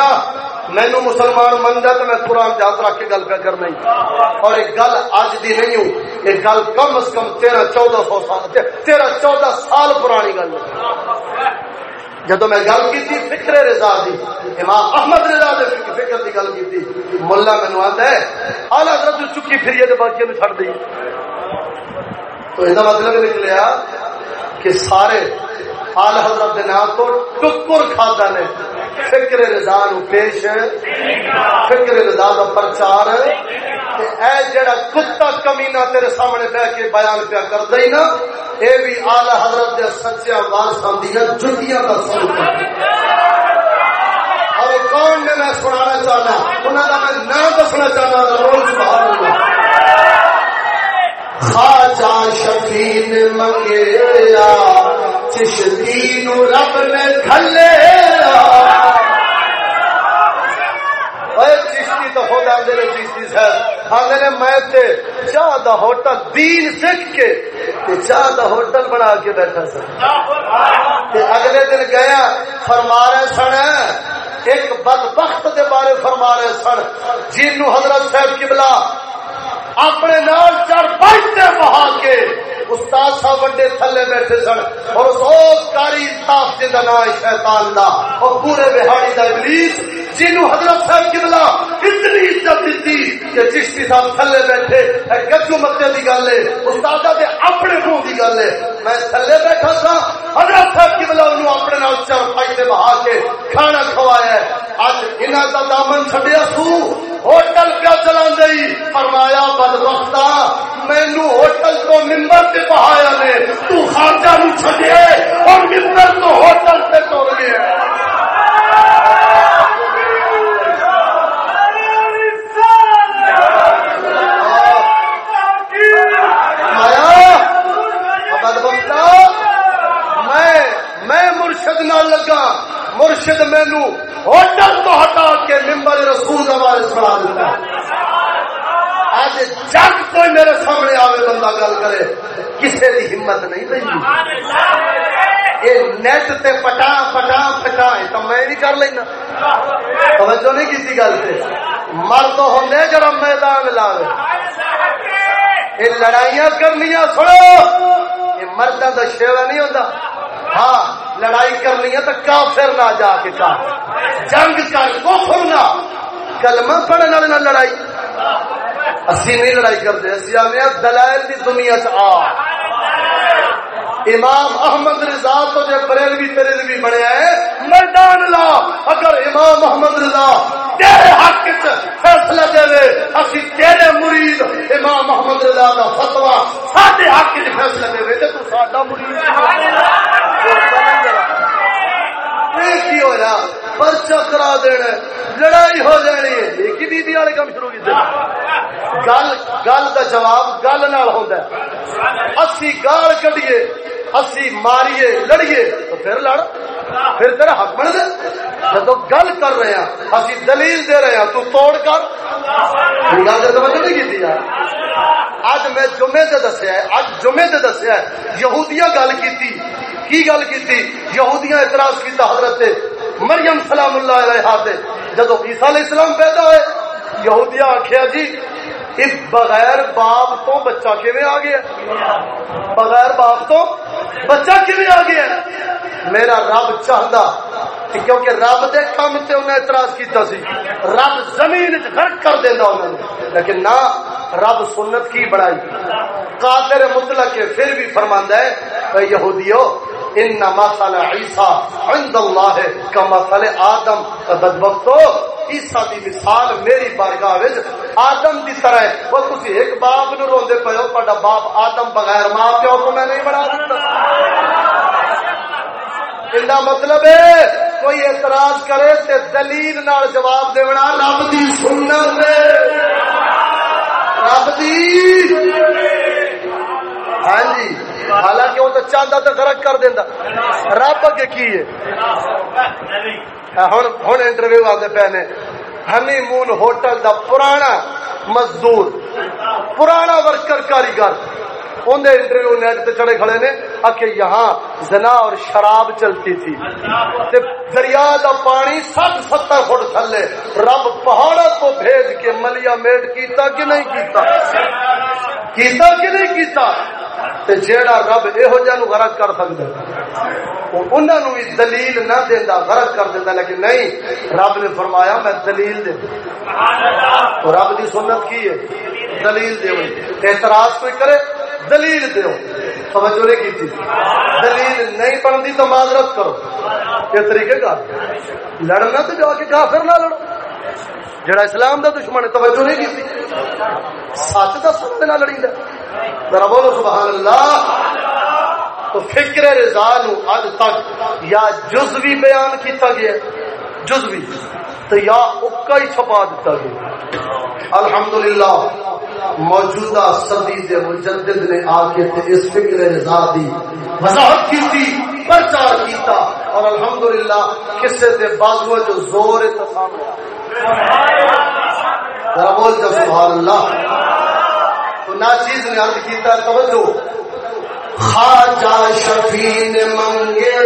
مینو مسلمان من جا تو میں قرآن جات رکھ کے گل پہ کرنا اور ایک گل اج دی نہیں ہوں، ایک گل کم از کم تیرہ چودہ سو سال، تیرہ چودہ سال پرانی گل جدو میں گل کی فکر رضا دی، امام احمد رضا دے فکر دی گل کی ملا مینو آتا ہے آلہ حضرت چکی پھر تو باقی میں چھڑ دی۔ تو یہ مطلب نکلیا کہ سارے آل حضرت دے نام تو ٹکر کھاتا نے۔ فکر رضا نو پیش، فکر رضا دا پرچار اے جڑا کتا کمینا تیرے سامنے بہ کے بیان پیا کر دئی نا، اے بھی آلہ حضرت دے سچیا وارثاں دی جتیاں دا سلوک اور کون نے میں سنانا چاہنا، انہاں دا میں نام دسنا چاہنا ضرور سبحان اللہ۔ خواجہ شفیع نے منگیا چشتی نو رب نے کھلے چشتی تو خود آدھے نے چشتی صاحب آدھے نے میں تے چاہ دا ہوٹل دین سکھ کے تے چاہ دا ہوٹل بنا کے بیٹھا سن اگلے دن گیا، فرما رہے سن، ایک بدبخت دے بارے فرما رہے سن۔ جنو حضرت صاحب کی بلا اپنے نال چار پانچ بہا کے۔ استاد صاحب وڈے تھلے بیٹھے سن اور اس کاری انصاف کے نام شیطان دا اور پورے بہاڑی دا ابلیس جنوں حضرت صاحب کی اتنی عزت دیتی کہ چشتی صاحب تھلے بیٹھے۔ اے گجو متے دی گل ہے استاد دے اپنے منہ دی گل ہے۔ میں تھلے بیٹھا سا، حضرت صاحب کی بلا انہوں اپنے نال چار پانچ بہا کے۔ کھانا کھوایا ہے۔ اج انہاں دا دامن چھڈیا سو۔ ہوٹل کیا چلا گئی فرمایا بد وقتا، مینو ہوٹل تو ممبر سے بہایا نے۔ تو خارجہ نو چھڈے اور ممبر تو ہوٹل سے توڑ گیا میں مرشد نہ لگا۔ مرشد مینو ہوٹل تو ہٹا کے ممبر رسول ہمارے سنا دیتا۔ اج جگ کوئی میرے سامنے آئے بندہ گل کرے کسی کی ہمت نہیں پی یہ نیٹ تے پٹا پٹا پٹا ہے تو میں نہیں کر لینا۔ توجہ نہیں کی گل سے مرد ہوں جڑا میدان لا یہ لڑائیاں کرنی سنو۔ یہ مردہ کا شیوا نہیں ہوتا ہاں لڑائی کرنی ہے تو کافر نہ جا کے کہا جنگ کر، کفر نہ۔ کلمہ پڑھنے والے نہ لڑائی۔ اسی نہیں لڑائی کرتے، اسی آنے دلائل دی دنیا سے آ۔ امام احمد رضا تو جو بریلوی تریلوی بنیا ہے، میدان لا۔ اگر امام احمد رضا تیرے حق فیصلہ دے اسی تیرے مرید امام محمد رضا کا فتوا سارے حق فیصلہ دے تو ساڈا مرید کی ہوا پرچا کرا دینا لڑائی ہو جانی ہے۔ ایک ہی بیبی والے کام شروع کیتے۔ گل گل کا جواب گل نال ہوندا ہے۔ اسی گال کڈیے، اسی ماریے، لڑیے، تو پھر لڑ۔ پھر تیرا حق بن دے جب گل کر رہے ہیں، اسی دلیل دے رہے ہیں، تو توڑ کر۔ گل سے توجہ نہیں کی یار۔ اج میں جمعے تے دسیا ہے اج جمعے تے دسیا ہے، یہودیاں گل کیتی۔ کی گل کی یہودیاں اعتراض کیتا حضرت مریم سلام اللہ علیہ سے جدو عیسیٰ علیہ السلام پیدا ہوئے، یہودیاں آخیا جی اس بغیر باپ تو بچہ کیویں آ گیا؟ بغیر باپ تو بچہ کیویں آ گیا؟ میرا رب چاہتا کیونکہ رب دے کام سے انہیں اعتراض کیتا سی، رب زمین غرق کر دینا انہوں نے لیکن نہ، رب سنت کی بڑائی۔ قادر مطلق کے پھر بھی فرماندا ہے یہودیو ان مسل عیسا عند اللہ کا مسل آدم بدبختو عیسا دی مثال میری بارگاہ وچ آدم دی طرح ہے۔ وہ تسی ایک باپ نو روندے پئے ہو، تہاڈا باپ آدم بغیر ماں پیو کو میں نہیں بنا دیتا اندا مطلب ہے، کوئی اعتراض کرے تے دلیل نال جواب دیونا رب دی سنت رب دی۔ ہاں جی۔ حالانکہ وہ تو چاہتا تو غرق کر دینا رب اگے کی ہے؟ ہوں انٹرویو آتے پے نے۔ ہنی مون ہوٹل دا پرانا مزدور، پرانا ورکر کاریگر۔ اندر انٹرویو نیٹ تے چڑے کھڑے نے کہ یہاں زنا اور شراب چلتی تھی۔ تے دریا دا پانی سات ستر فٹ تھلے رب پہاڑا کو بھیج کے ملیا میٹ کیتا کہ نہیں کیتا؟ کیتا کہ نہیں کیتا؟ تے جیڑا رب یہو جہ غرق کر سکتا انہوں بھی دلیل نہ دینا غرق کر دیتا لیکن نہیں رب نے فرمایا میں دلیل دے۔ رب دی سنت کی ہے؟ دلیل دے اعتراض کوئی کرے؟ دلیل دیو۔ توجہ نہیں کی دلیل نہیں بنتی تو معذرت کرو۔ یہ طریقے کا؟ لڑنا تو جا کے کافر نہ لڑو۔ جڑا اسلام دا دشمن ہے، توجہ نہیں کی سچ دس نہ لڑی ذرا بولو سبحان اللہ۔ تو فکر رضا نو اج تک یا جزوی بیان کیتا گیا۔ جزوی۔ تو یا اکا ہی چھپا دیتا گیا۔ الحمدللہ۔ موجودہ صدی دے مجدد نے آ کے اس فکر رضا دی، وضاحت کی تھی پرچار کیتا، اور الحمدللہ کسے دے بازو جو زور ہے ذرا بول جو سبحان اللہ تو ناچیز نے عرض کیتا، توجہ۔ خواجہ شفیع نے منگیا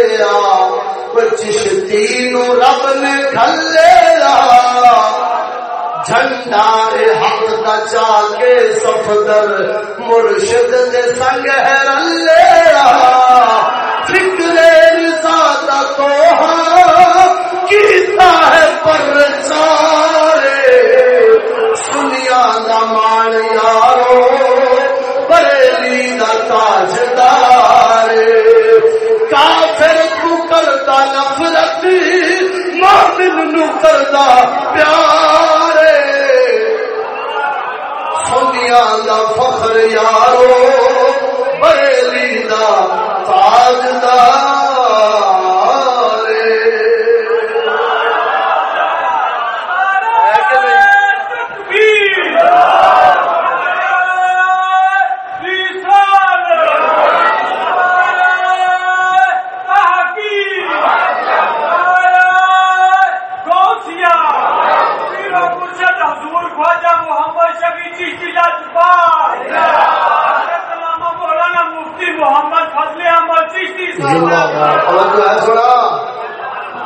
چشتی نو رب نے کھلے جھنڈا حق دا چا کے سفدر مرشد دے سنگ ہے رلے فکر رضا تو ہاں کیتا ہے پر سارے سنیا دا یارو، بریلی دا تاجدار کافر تو کرتا نفرت، مومن نو کرتا پیار۔ فخر یارو بریلی تاج دا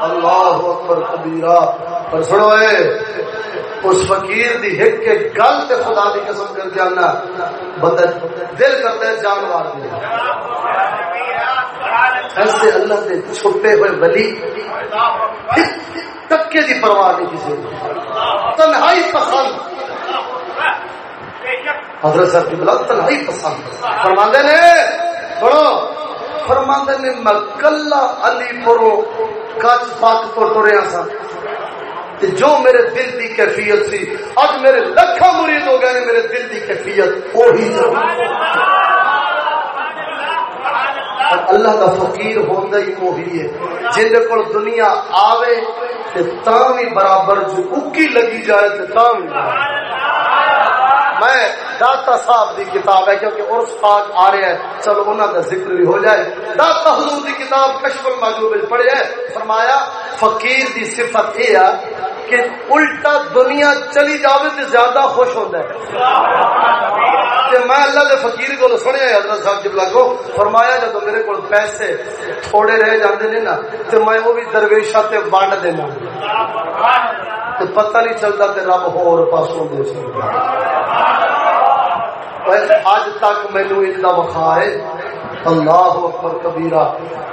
اللہ اکبر۔ کبیرہ۔ پر سنو اے اس فقیر دی ہٹ کے گل تے خدا دی قسم کر کے آنا۔ بندہ دل کرتا ہے جانوار دی ایسے اللہ کے چھپے ہوئے ولی تکے دی پرواہ نہیں کسی تنہائی پسند۔ حضرت صاحب کی بلا تنہائی پسند۔ فرماندے نے سنو۔ فرماندے نے میں کلا علی پرو کچ پاک تو ٹریا سا۔ جو میرے دل کی کیفیت سی، اج میرے لکھا مرید ہو گئے میرے دل کی کیفیت، وہی اللہ کا فقیر ہوتا ہی وہی ہے۔ جن کو دنیا آوے، تے بھی برابر جو اکی لگی جائے، تے بھی میں داتا صاحب دی کتاب ہے، کیونکہ عرف پاک آ رہے ہیں۔ چلو انہوں کا ذکر بھی ہو جائے۔ داتا حضور دی کتاب کشف المحجوب پڑھے ہے۔ فرمایا، فقیر دی صفت یہ ہے کہ الٹا دنیا چلی جاوے تو زیادہ خوش ہوتا ہے۔ میں اللہ کے فقیر کو سنیا حضرت صاحب جب لگو، فرمایا جب میرے کو پیسے تھوڑے رہ جاتے ہیں نا تو میں وہ بھی درویشا تے ونڈ دینا۔ تو پتہ نہیں چلتا تے رب ہور پاسوں دے اج تک مینو اتنا وقا ہے، اللہ اکبر کبیرہ،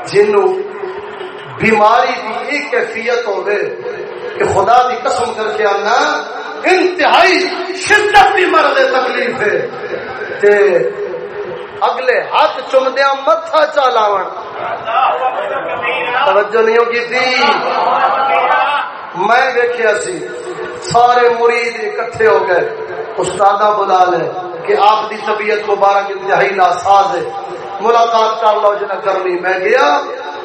جنوں بیماری کی ایک کیفیت ہوگی کہ خدا دی قسم کر کے آنا، انتہائی شدت کی مرد تکلیف ہے۔ تے اگلے ہاتھ چمدیا متھا چالاو توجہ نہیں ہوگی میں دیکھا سی، سارے مرید اکٹھے ہو گئے۔ استاد بلا لے کہ آپ دی طبیعت مبارک انتہائی ناساز ہے۔ ملاقات کر لو جنہیں کرنی میں گیا۔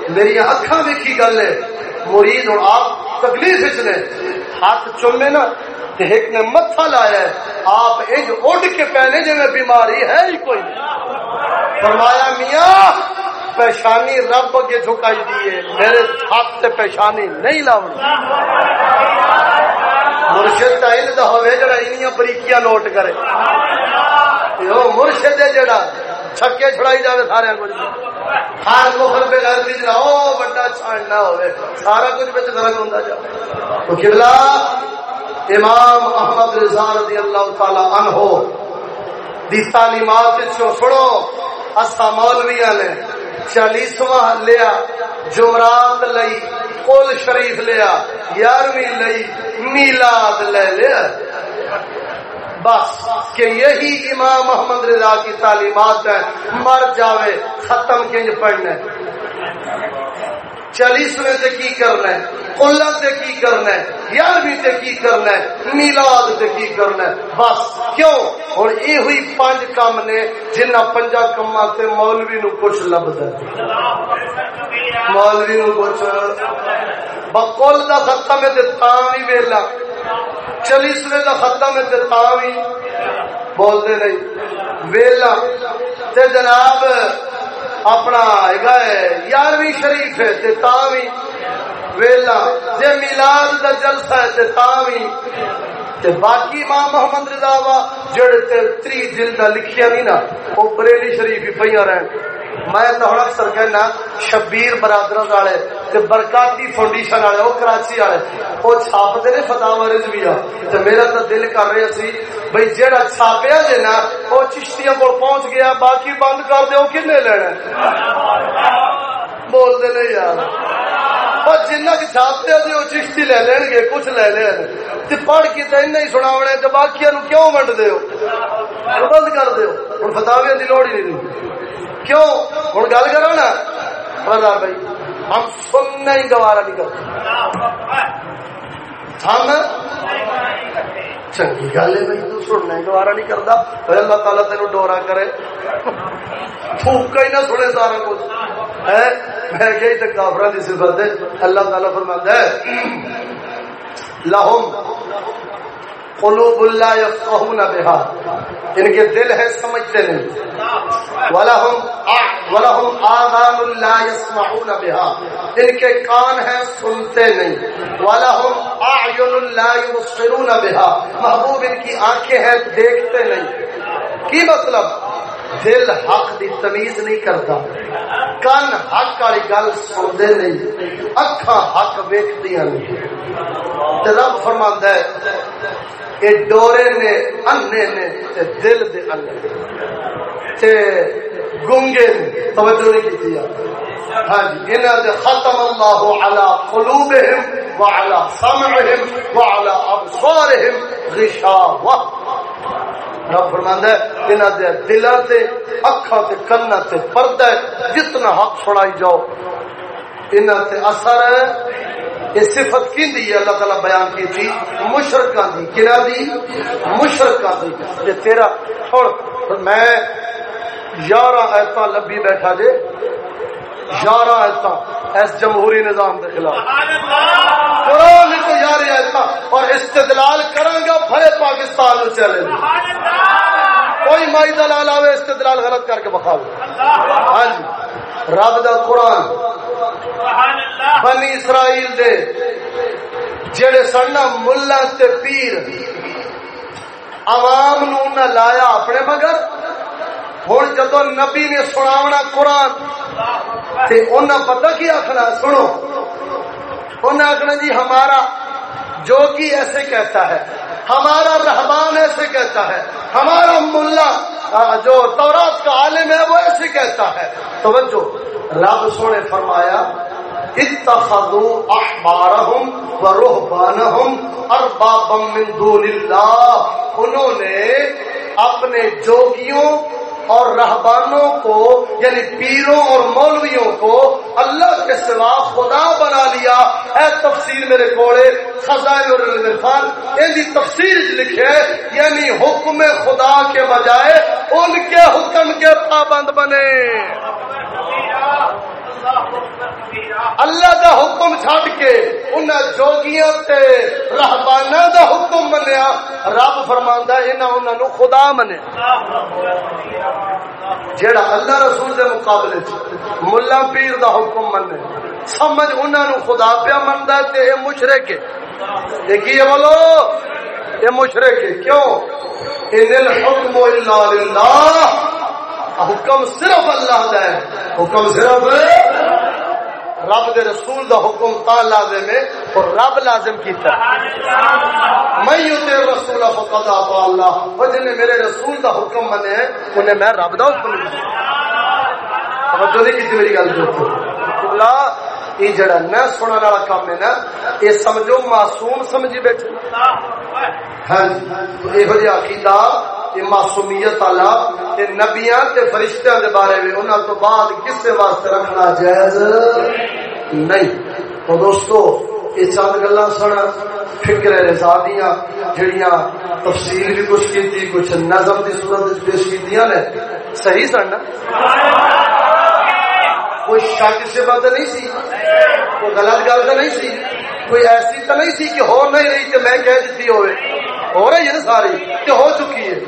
میری اکھا دیکھی گل ہے۔ مرید اور آپ تکلیف نے۔ ہاتھ چومے نا ایک نے متھا لایا ہے۔ آپ ایک اڈ کے پہنے جی میں بیماری ہے ہی کوئی فرمایا، میاں، پیشانی رب کے جھکائی دیے میرے ہاتھ سے پیشانی نہیں لاؤنی مرشد کا علم ہوئے، جڑا انیاں بریکیاں نوٹ کرے۔ مرشد ہے جڑا چھکے چھڑائی جائے سارے کچھ ہر مخر پہ گھر بھی جنا بڑا چھان نہ سارا کچھ بچ فرق ہوتا جا تو قبلہ امام احمد رضا رضی اللہ تعالی عنہ دی تعلیمات چھو سنو اسا مولویاں نے چالیسواں لیا جمرات لئی قول شریف لیا یارویں لئی میلاد لے لیا بس کہ یہی امام محمد رضا کی تعلیمات ہے مر جاوے ختم کنج پڑھنے۔ چالیسویں سے کی کرنا ہے؟ کلا سے کی کرنا ہے؟ یارویں سے کی کرنا ہے؟ میلاد سے کی کرنا ہے؟ بس، کیوں؟ اور یہ ہوئی پانچ کام نے، جنہ پنجا کما سے مولوی نو کچھ لبد ہے مولوی نو کچھ بکول کا ختم ہے تو ویلا۔ چلیسویں کا ختم ہے تو بھی بولتے نہیں۔ ویلا۔ تے جناب اپنا یارویں شریف ہے تے بھی ویلا جے میلاد دا جلسہ ہے تے بھی تے باقی ماں محمد رضا وا جڑے تے تری جلد لکھیا نہیں نا وہ بریلی شریف ہی پہ رہن میں تو ہوں اکثر کہنا شبیر برادر والے تے برکاتی فاؤنڈیشن والے وہ کراچی والے وہ چھاپتے نے فتح رضوی تو میرا تو دل کر رہا سی بھائی جہاں چھاپیا جی نا وہ چشتیاں کو پہنچ گیا، باقی بند کر دے کن لینا؟ بولتے نہیں یار۔ اور جنہ کی چھاپتے ہیں وہ چشتی لے لین گے، کچھ لے لین۔ پڑھ کے تے تو ہی سنا تو باقی کیوں ونڈ دو بند کر دو ہوں فتاوی کی لوڑ ہی نہیں۔ کیوں؟ ہوں گل کرو نا؟ بازار بھائی، ہم سننا ہی گوارا نہیں کرتے۔ ہم؟ چنگی گل ہے بھائی، تو سننا ہی گوارا نہیں کرتا۔ پھر اللہ تعالیٰ تین ڈورا کرے۔ تھوک ہی نہ سنے سارا کچھ۔ ہے؟ میں کہ تک کافرا کی صفت ہے۔ اللہ تعالیٰ فرماتا ہے لاہم قلوب اللہ یفقہون بہا۔ ان کے دل ہے سمجھتے نہیں۔ ولہم آذان اللہ یسمعون بہا۔ ان کے کان ہیں سنتے نہیں۔ ولہم اعین اللہ یبصرون بہا۔ محبوب ان کی آنکھیں ہیں دیکھتے نہیں۔ کی مطلب؟ دل حق دی تمیز نہیں کرتا۔ کن حق والی گل سنتے نہیں۔ اکھا حق ویکدیا نہیں۔ رب فرما ہے یہ ڈورے نے، انے نے تے دل دے انے تے گنگے نے، توجہ نہیں کی ہاں جی انہاں دے ختم اللہ علی قلوبہم وعلی سمعہم وعلی ابصارہم غشاوہ۔ رب فرماندا ہے انہاں دے دلاں تے، اکھاں تے کنا تے پردہ جتنا حق سنائی جاؤ۔ انہاں تے اثر ہے۔ یہ صفت کی دی؟ اللہ تعالی بیان کی تھی۔ مشرکاں دی۔ کنا دی؟ مشرکاں دی۔ یہ تیرا چھوڑ میں یارہ ایتاں لبی بیٹھا جے۔ یارہ ایتاں اس جمہوری نظام کے خلاف۔ قرآن تو یار ایتاں اور استدلال کروں گا بھرے پاکستان میں چلے کوئی مائی دلال آوے، استدلال غلط کر کے بخا ہاں جی۔ رب دا قرآن۔ بنی اسرائیل دے۔ جڑے سن ملا تے پیر۔ عوام نو نہ لایا اپنے مگر۔ ہوں جدو نبی نے سناونا قرآن، تے انہیں پتہ کی آخنا سنو۔ انہیں آخنا جی ہمارا جو کی ایسے کہتا ہے۔ ہمارا رحمان ایسے کہتا ہے، ہمارا ملا جو تورات کا عالم ہے، وہ ایسے کہتا ہے۔ توجہ، رب سونے فرمایا، اتخذوا احبارهم ورهبانهم اربابا من دون اللہ۔ انہوں نے اپنے جوگیوں اور رہبانوں کو یعنی پیروں اور مولویوں کو اللہ کے سوا خدا بنا لیا۔ اے تفسیر میرے کوڑے، خزائن اور الرفان ان یعنی تفسیر لکھے یعنی حکم خدا کے بجائے ان کے حکم کے پابند بنے۔ اللہ دا حکم چھڈ کے انہاں جوگیاں تے رہباناں دا حکم منیا، رب فرماندا انہاں انہاں نو خدا منے جیڑا اللہ رسول دے مقابلے چ مولا پیر دا حکم منے سمجھ انہاں نو خدا پیا مندا تے اے مشرک ہے۔ دیکھیے بولو؟ اے مشرک ہے۔ کیوں؟ ان الحکم الا للہ۔ حکم صرف اللہ دا ہے حکم صرف رب دے رسول دا حکم تا لازم ہے اور رب لازم کیتا میں یوتے رسول فقط اطاع اللہ۔ او جن نے میرے رسول دا حکم منے انہیں میں رب دا حکم توجہ نہیں کیتی میری گل جو اللہ یہ جڑا نہ سننے والا کام ہے نا، یہ سمجھو، معصوم سمجھی بیٹھے۔ ہاں جی یہ جی عقیدہ۔ یہ معصومیت والا یہ نبیاں تے فرشتیاں دے بارے میں انہاں تو بعد کسے واسطے رکھنا جائز؟ نہیں۔ تو دوستو، یہ چند گلا سن فکر رضا دیا جڑیاں تفصیل بھی کچھ کی کچھ نظم کی صورت پیش کی نے۔ صحیح سن نا؟ کوئی شک سے بات نہیں سی؟ کوئی غلط گل تو نہیں سی؟ کوئی ایسی تو نہیں سی کہ ہو نہیں رہی تو میں کہہ دیتی ہوئے؟ ہو رہی ہے نا ساری؟ کہ ہو چکی ہے۔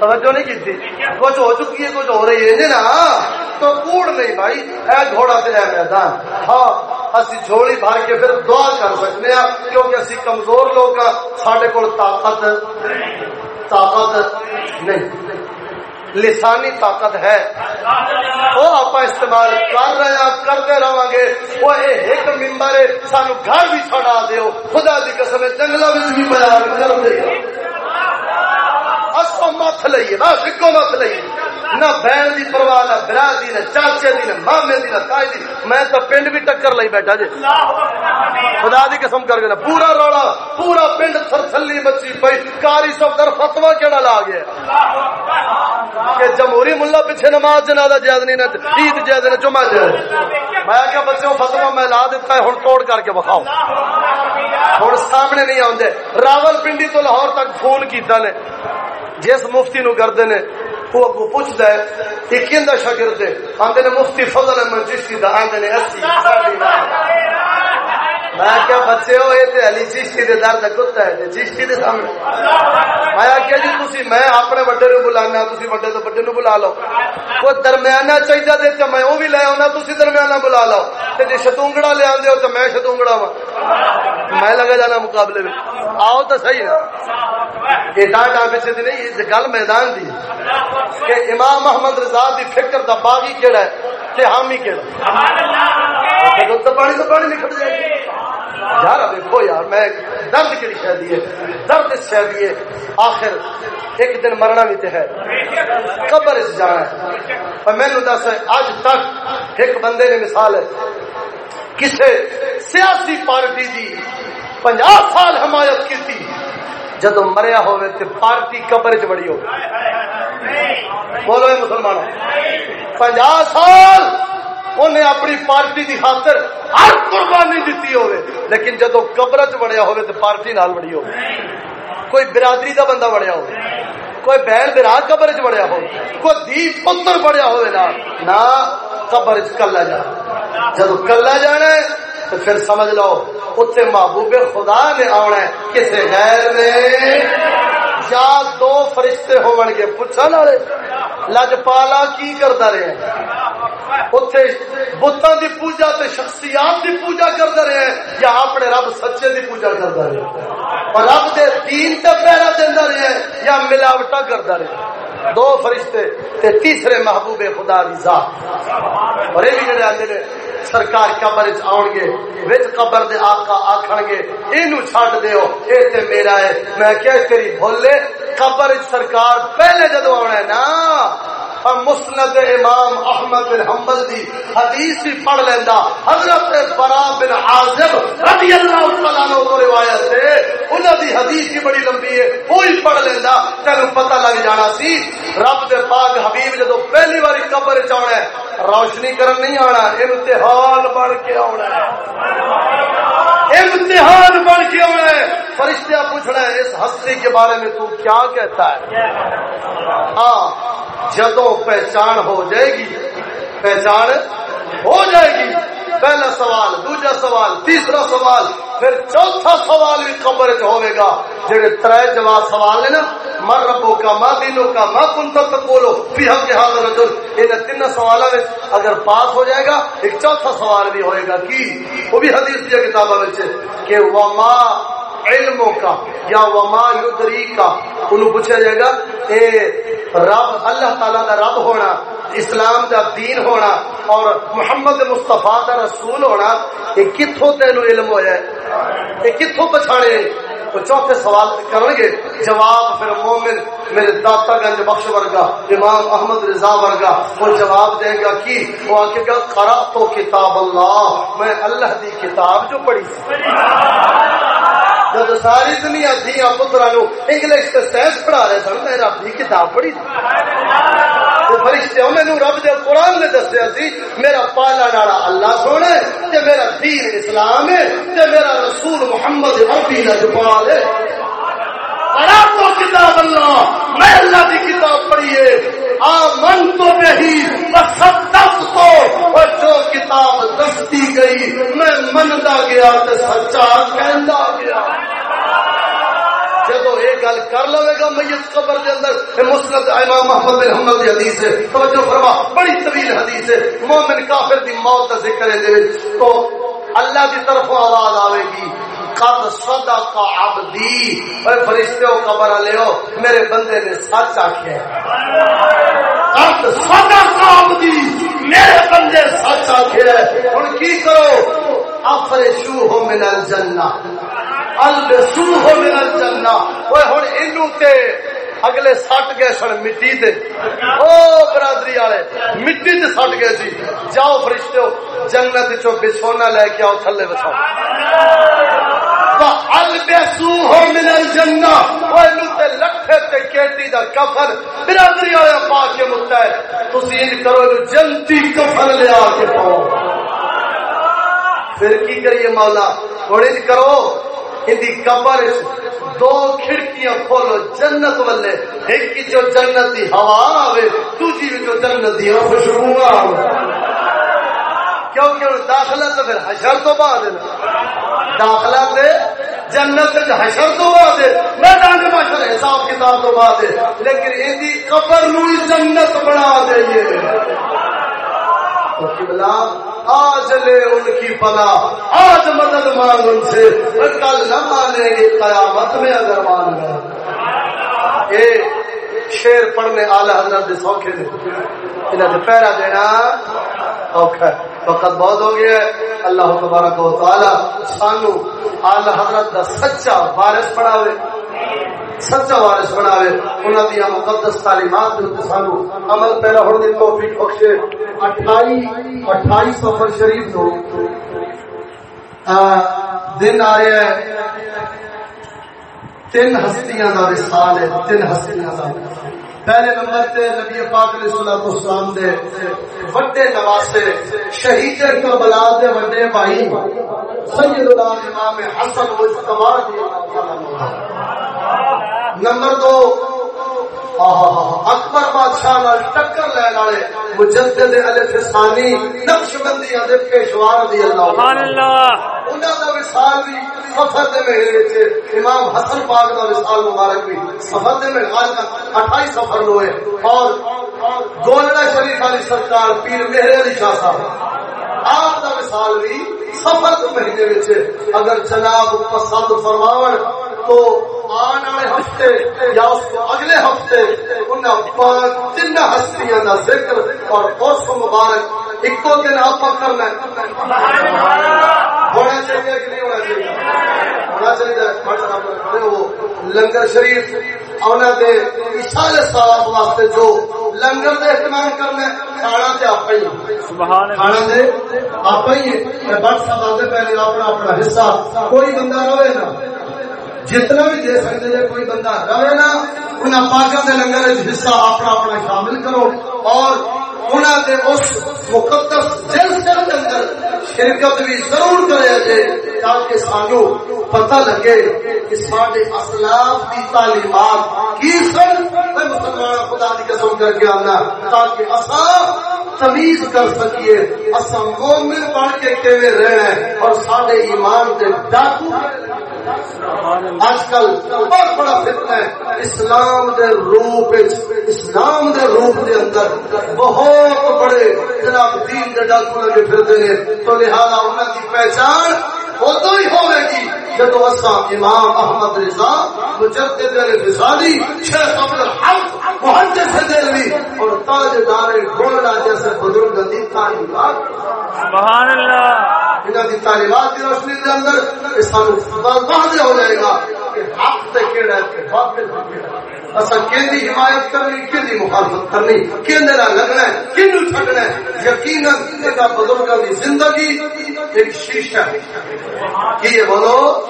توجہ نہیں کی کچھ ہو چکی ہے کچھ ہو رہی ہے نا۔ تو کوڑ نہیں بھائی۔ اے گھوڑا تے میدان۔ ہاں اسی جھولی بھر کے پھر دعا کر سکتے ہیں، کیونکہ اسی کمزور لوگ سڈے کو طاقت طاقت نہیں۔ لسانی طاقت ہے۔ وہ آپ استعمال کر رہے کرتے رہا گے۔ وہ ایک ممبر ہے سانو گھر بھی چھڑا دیو۔ خدا دی قسم جنگل بھی بیان کر دے مت لئیے بس ایکو مت لئیے۔ نہ بہن دی پرواہ نہ برا دی نہ چاچے دی نہ مامے دی نہ تائی دی۔ میں تو پنڈ بھی ٹکر لئی بیٹھا جی۔ خدا دی قسم کر کے پورا روڑا پورا پنڈ تھر تھلی مچی پئی۔ کاری صفدر فتوا کیڑا لا گیا؟ کہ جمہوری ملا پیچھے نماز جنازہ جائز نہیں نہ عید جائز نہ جمعہ جائز میں کیا بچوں فتوا میں لا دیتا ہے ہن توڑ کر کے بخاؤ۔ ہن سامنے نہیں آندے۔ راول پنڈی تو لاہور تک فون کیتا نے۔ جس مفتی نو کردے نے وہ اگو پوچھتا ہے کہ شاگرد ہے آندے نے مفتی فضل احمد چشتی دا آندے نے اسی میں کیا بچے ہو یہ علی چشتی دے در دا کتا ہے جی چشتی دے سامنے۔ میں کیا جی تسی، میں اپنے بڑے نو بلانا، تسی بڑے تو بڑے نو بلا لو۔ کوئی درمیانہ چاہیے دے تے میں او بھی لے اونا تسی درمیانہ بلا لو۔ تے جے شتونگڑا لے آندے ہو تے میں شتونگڑا وا میں لگا جانا مقابلے میں۔ آؤ تو صحیح نا یہ ڈانٹا پیچھے دی نہیں، یہ گل میدان دی کہ امام محمد رضا دی فکر دا باغی کیڑا ہے تے حامی کہڑا تو پانی تو پانی نکل جائے۔ یار دیکھو یار، میں درد کی شہ دیے درد اس شہ دیے آخر ایک دن مرنا بھی تو ہے۔ قبر اس جانا ہے۔ اور میں نے دس اج تک ایک بندے نے مثال ہے، کسے سیاسی پارٹی دی پنجا سال حمایت کی تھی، جدو مریا ہوئے تے پارٹی قبر چ بڑی ہو بولو مسلمان پنجا سال انہیں اپنی پارٹی دی خاطر ہر قربانی دیتی ہوئے۔ لیکن جدو قبر چ بڑیا ہوئے تے پارٹی نال بڑی ہو کوئی برادری دا بندہ بڑیا ہو کوئی بہن برا قبر چ بڑیا ہو کوئی دی پتر بڑیا ہوئے نا نہ قبر چ کلا جا جدو کلا جانا ہے تو پھر سمجھ لو اتنے محبوب خدا نے آنا ہے کسی غیر نے۔ یا دو فرشتے ہو گے پوچھا والے۔ لجپالا کی کرتا رہے؟ اتے بتان دی پوجا تے شخصیات دی پوجا کرتا رہے، یا اپنے رب سچے دی پوجا کرتا رہے؟ اور رب دے دین تے پیرا دینا رہے، یا ملاوٹا کرتا رہے؟ دو فرشتے تے تیسرے محبوب خدا دی ذات۔ اور یہ جڑے آتے نے، سرکار قبر وچ آون گے، وچ قبر دے آقا آکھن گے، اینو چھڈ دیو، اے تے میرا ہے۔ میں کہ تیری بھولے، قبر سرکار پہلے جدو آنا ہے نا مسند امام احمد بن حنبل دی حدیث بھی پڑھ لیندا حضرت برا بن عازب رضی اللہ تعالی عنہ تو روایت ہے۔ انہاں دی حدیث بھی بڑی لمبی ہے۔ وہی پڑھ لیندا تینوں پتہ لگ جانا سی۔ رب دے پاک حبیب جدو پہلی بار قبر چ آنا ہے، روشنی کرن نہیں آنا، امتحان بن کے آنا ہے۔ امتحان بن کے آنا ہے۔ فرشتہ پوچھنا ہے، اس ہستی کے بارے میں تو کیا کہتا ہے؟ ہاں جدو پہچان ہو جائے گی، پہچان ہو جائے گی۔ پہلا سوال، دوجا سوال، تیسرا سوال، پھر چوتھا سوال بھی قبر چ گا۔ جڑے تر جواب سوال نے نا مر ربو کا، ماں دینوں کا، ماں کن تک بولو، بھی ہم کے حاضر رجل۔ ان تین سوالوں میں اگر پاس ہو جائے گا، ایک چوتھا سوال بھی ہوئے گا کی؟ وہ بھی حدیث کی کتابوں میں کہ وما علموں کا یا وما یدری کا انہوں پوچھا جائے گا، اے رب اللہ تعالی دا رب ہونا، اسلام دا دین ہونا اور محمد مصطفیٰ دا رسول ہونا، یہ کتوں تینو علم ہوا ہے؟ یہ کتوں پچھاڑے تو چوتھے سوال کریں گے، جواب پھر مومن میرے داتا گنج بخش ورگا، امام احمد رضا ورگا، وہ جواب دے گا کی وہ آکے گا کرا تو کتاب اللہ، میں اللہ دی کتاب جو پڑھی۔ جب ساری دنیا دیا پترا نو انگلش کے سائنس پڑھا رہے سن، میں رب کی کتاب پڑھی فرشتے مینو رب دے قرآن نے دسیا سی، میرا پالا ڈاڑا اللہ سونا تے میرا دین اسلام ہے، تے میرا رسول محمد عربی نجبال ہے۔ تو کتاب اللہ، میں اللہ کی کتاب پڑھیے آمن تو نہیں سب تو اور جو کتاب دستی گئی، میں منتا گیا تو سچا کہندا گیا۔ جدو یہ گل کر لو گا میت قبر کے اندر مسلم امام محمد بن حمد کی حدیث ہے۔ توجہ فرما، بڑی طویل حدیث ہے۔ مومن کافر دی موت کا ذکر ہے تو اللہ کی طرف آواز آئے گی۔ قد صدق عبدی۔ اے فرشتے ہو قبر والے ہو میرے بندے نے سچ آخیا قد صدق عبدی، میرے بندے سچ آخیا ہن کی کرو؟ افرشو ہو من الجنہ۔ البسو ہو من الجنہ۔ اوے ہن اینو تے اگلے سٹ گئے سن مٹی تے او برادری والے، مٹی تے سٹ گئے سی۔ جاؤ فرشتے ہو جنت چو بچھونا لے کے آؤ، تھلے بچھاؤ۔ برادری والے پا کے متا ہے تھی کرو جنتی کفن لیا کے پاؤ۔ پھر کی کریے مولا؟ تھوڑی کرو ان قبر دو کھڑکیاں کھولو، جنت والے۔ ایک جو جنت کی ہوا آئے دوجی جو جنت کی خوشبو آوے۔ کیونکہ داخلہ تو پھر حشر تو بعد ہے داخلہ تے جنت تے حشر تو بعد ہے۔ میدان معاشر حساب کتاب تو بعد ہے۔ لیکن ان کی قبر نو جنت بنا دئیے آج لے ان کی پلا آج مدد مانگ ان سے کل نہ مانیں گے، قیامت میں اگر مان گیا شیر پڑھنے آلہ حضرت سوکھے نے انہیں تو پہرا دینا اوکھا وقت بہت ہو گیا ہے۔ اللہ تبارک و تعالی سانو آل حضرت دا سچا وارث بناوے۔ سچا وارث بناوے۔ انہاں دی مقدس تعلیمات تے سانو عمل پیرا ہون دی توفیق بخشے۔ 28 28 سفر شریف تو دن آ رہا ہے۔ تین ہستیاں دا وصال ہے، تین ہستیاں دا۔ پہلے نمبر تے نبی پاک علیہ الصلوۃ والسلام دے بڑے نواسے، شہید کربلا دے بڑے بھائی سید اللہ امام حسن مجتبی دی نمبر دو اکبر بادشاہ نال ٹکر لین والے مجدد الف ثانی نقش بندی دے پیشوا رضی اللہ سبحان اللہ۔ انہاں دا وصال بھی سفر دے مہینے وچ امام حسن پاک دا وصال مبارک بھی سفر دے مہینے غالبا 28 سفر ہوئے اور گولڑا شریف علی سرکار پیر مہر علی شاہ صاحب آپ دا وصال بھی سفر دے مہینے وچ اگر جناب پسند فرماون تو آنے والے ہفتے یا اس کو اگلے ہفتے انہیں تین ہستیاں کا ذکر اور اس کو مبارک ایک دن آپ کرنا ہونا چاہیے کہ نہیں ہونا چاہیے؟ ہونا چاہیے وہ لنگر شریف انہوں نے اشارے صاحب واسطے جو لنگر اہتمام کرنا کھانا تے آپ ہی کھانا دے آپ ہی بٹ صاحب پہلے اپنا اپنا حصہ کوئی بندہ رہے نا۔ جتنا بھی دے سکتے جی کوئی بندہ رہے نا انہیں پاکوں کے لنگر حصہ اپنا اپنا شامل کرو اور انہوں نے اس مقدس جلسے کے اندر شرکت بھی ضرور کرے جے تاکہ سانو پتہ لگے کہ سارے اسلاف کی تعلیمات کی سن۔ میں مسلمان خدا کی قسم کر کے آنا تاکہ اصل تمیز کر سکیے۔ اصل مومن بن کے کیویں رہنا ہے اور سارے ایمان کے ڈاکو۔ آج کل بہت بڑا فتنہ ہے۔ اسلام دے روپ اسلام دے روپ دے اندر بہت بڑے جناب دین دے ڈاکو لگے پھرتے ہیں۔ تو لہذا انہوں کی پہچان ادو ہی ہوئے گی۔ جب اصا امام احمد رضا مجدد رضالی شیخ عبد الحق محدث دلوی اور تاجدار گولڈا جیسے بزرگ دی تعلیمات۔ سبحان اللہ۔ انہاں دی تعلیمات دی روشنی دے اندر سانو واضح ہو جائے گا۔ کہ حق تے کیڑا ہے کہ باطل کیڑا ہے اسا کیندی حمایت کرنی کیندی مخالفت کرنی کیندے نال لگنا ہے کینو چھڈنا ہے. یقینا اے بزرگاں دی زندگی ایک شیشہ ہے. کی یہ بولو؟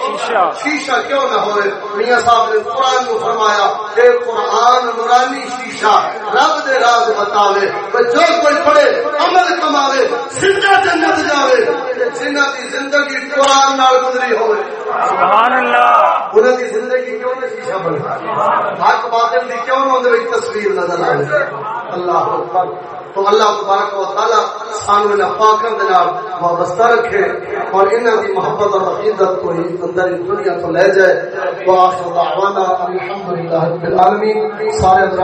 شیشہ۔ کیوں نہ ہوئے؟ میاں صاحب نے قرآن کو فرمایا اے قرآن نورانی شیشہ رب دے راز بتاوے جو کوئی پڑھے عمل کماوے زندہ جنت جاوے جنہ دی زندگی قرآن نال گزری ہوئے۔ سبحان اللہ۔ انہاں دی زندگی کیوں نہ شیشہ بنتا؟ حق باطل دی کیوں نہ اندر تصویر نظر آئے؟ اللہ اکبر۔ تو اللہ تبارک و تعالی سانو ان پاکوں دے نال وابستہ رکھے اور انہاں دی محبت اور عقیدت کو ہی اندر دنیا تو لے جائے۔ واخر دعوانا الحمدللہ رب العالمین۔ سارے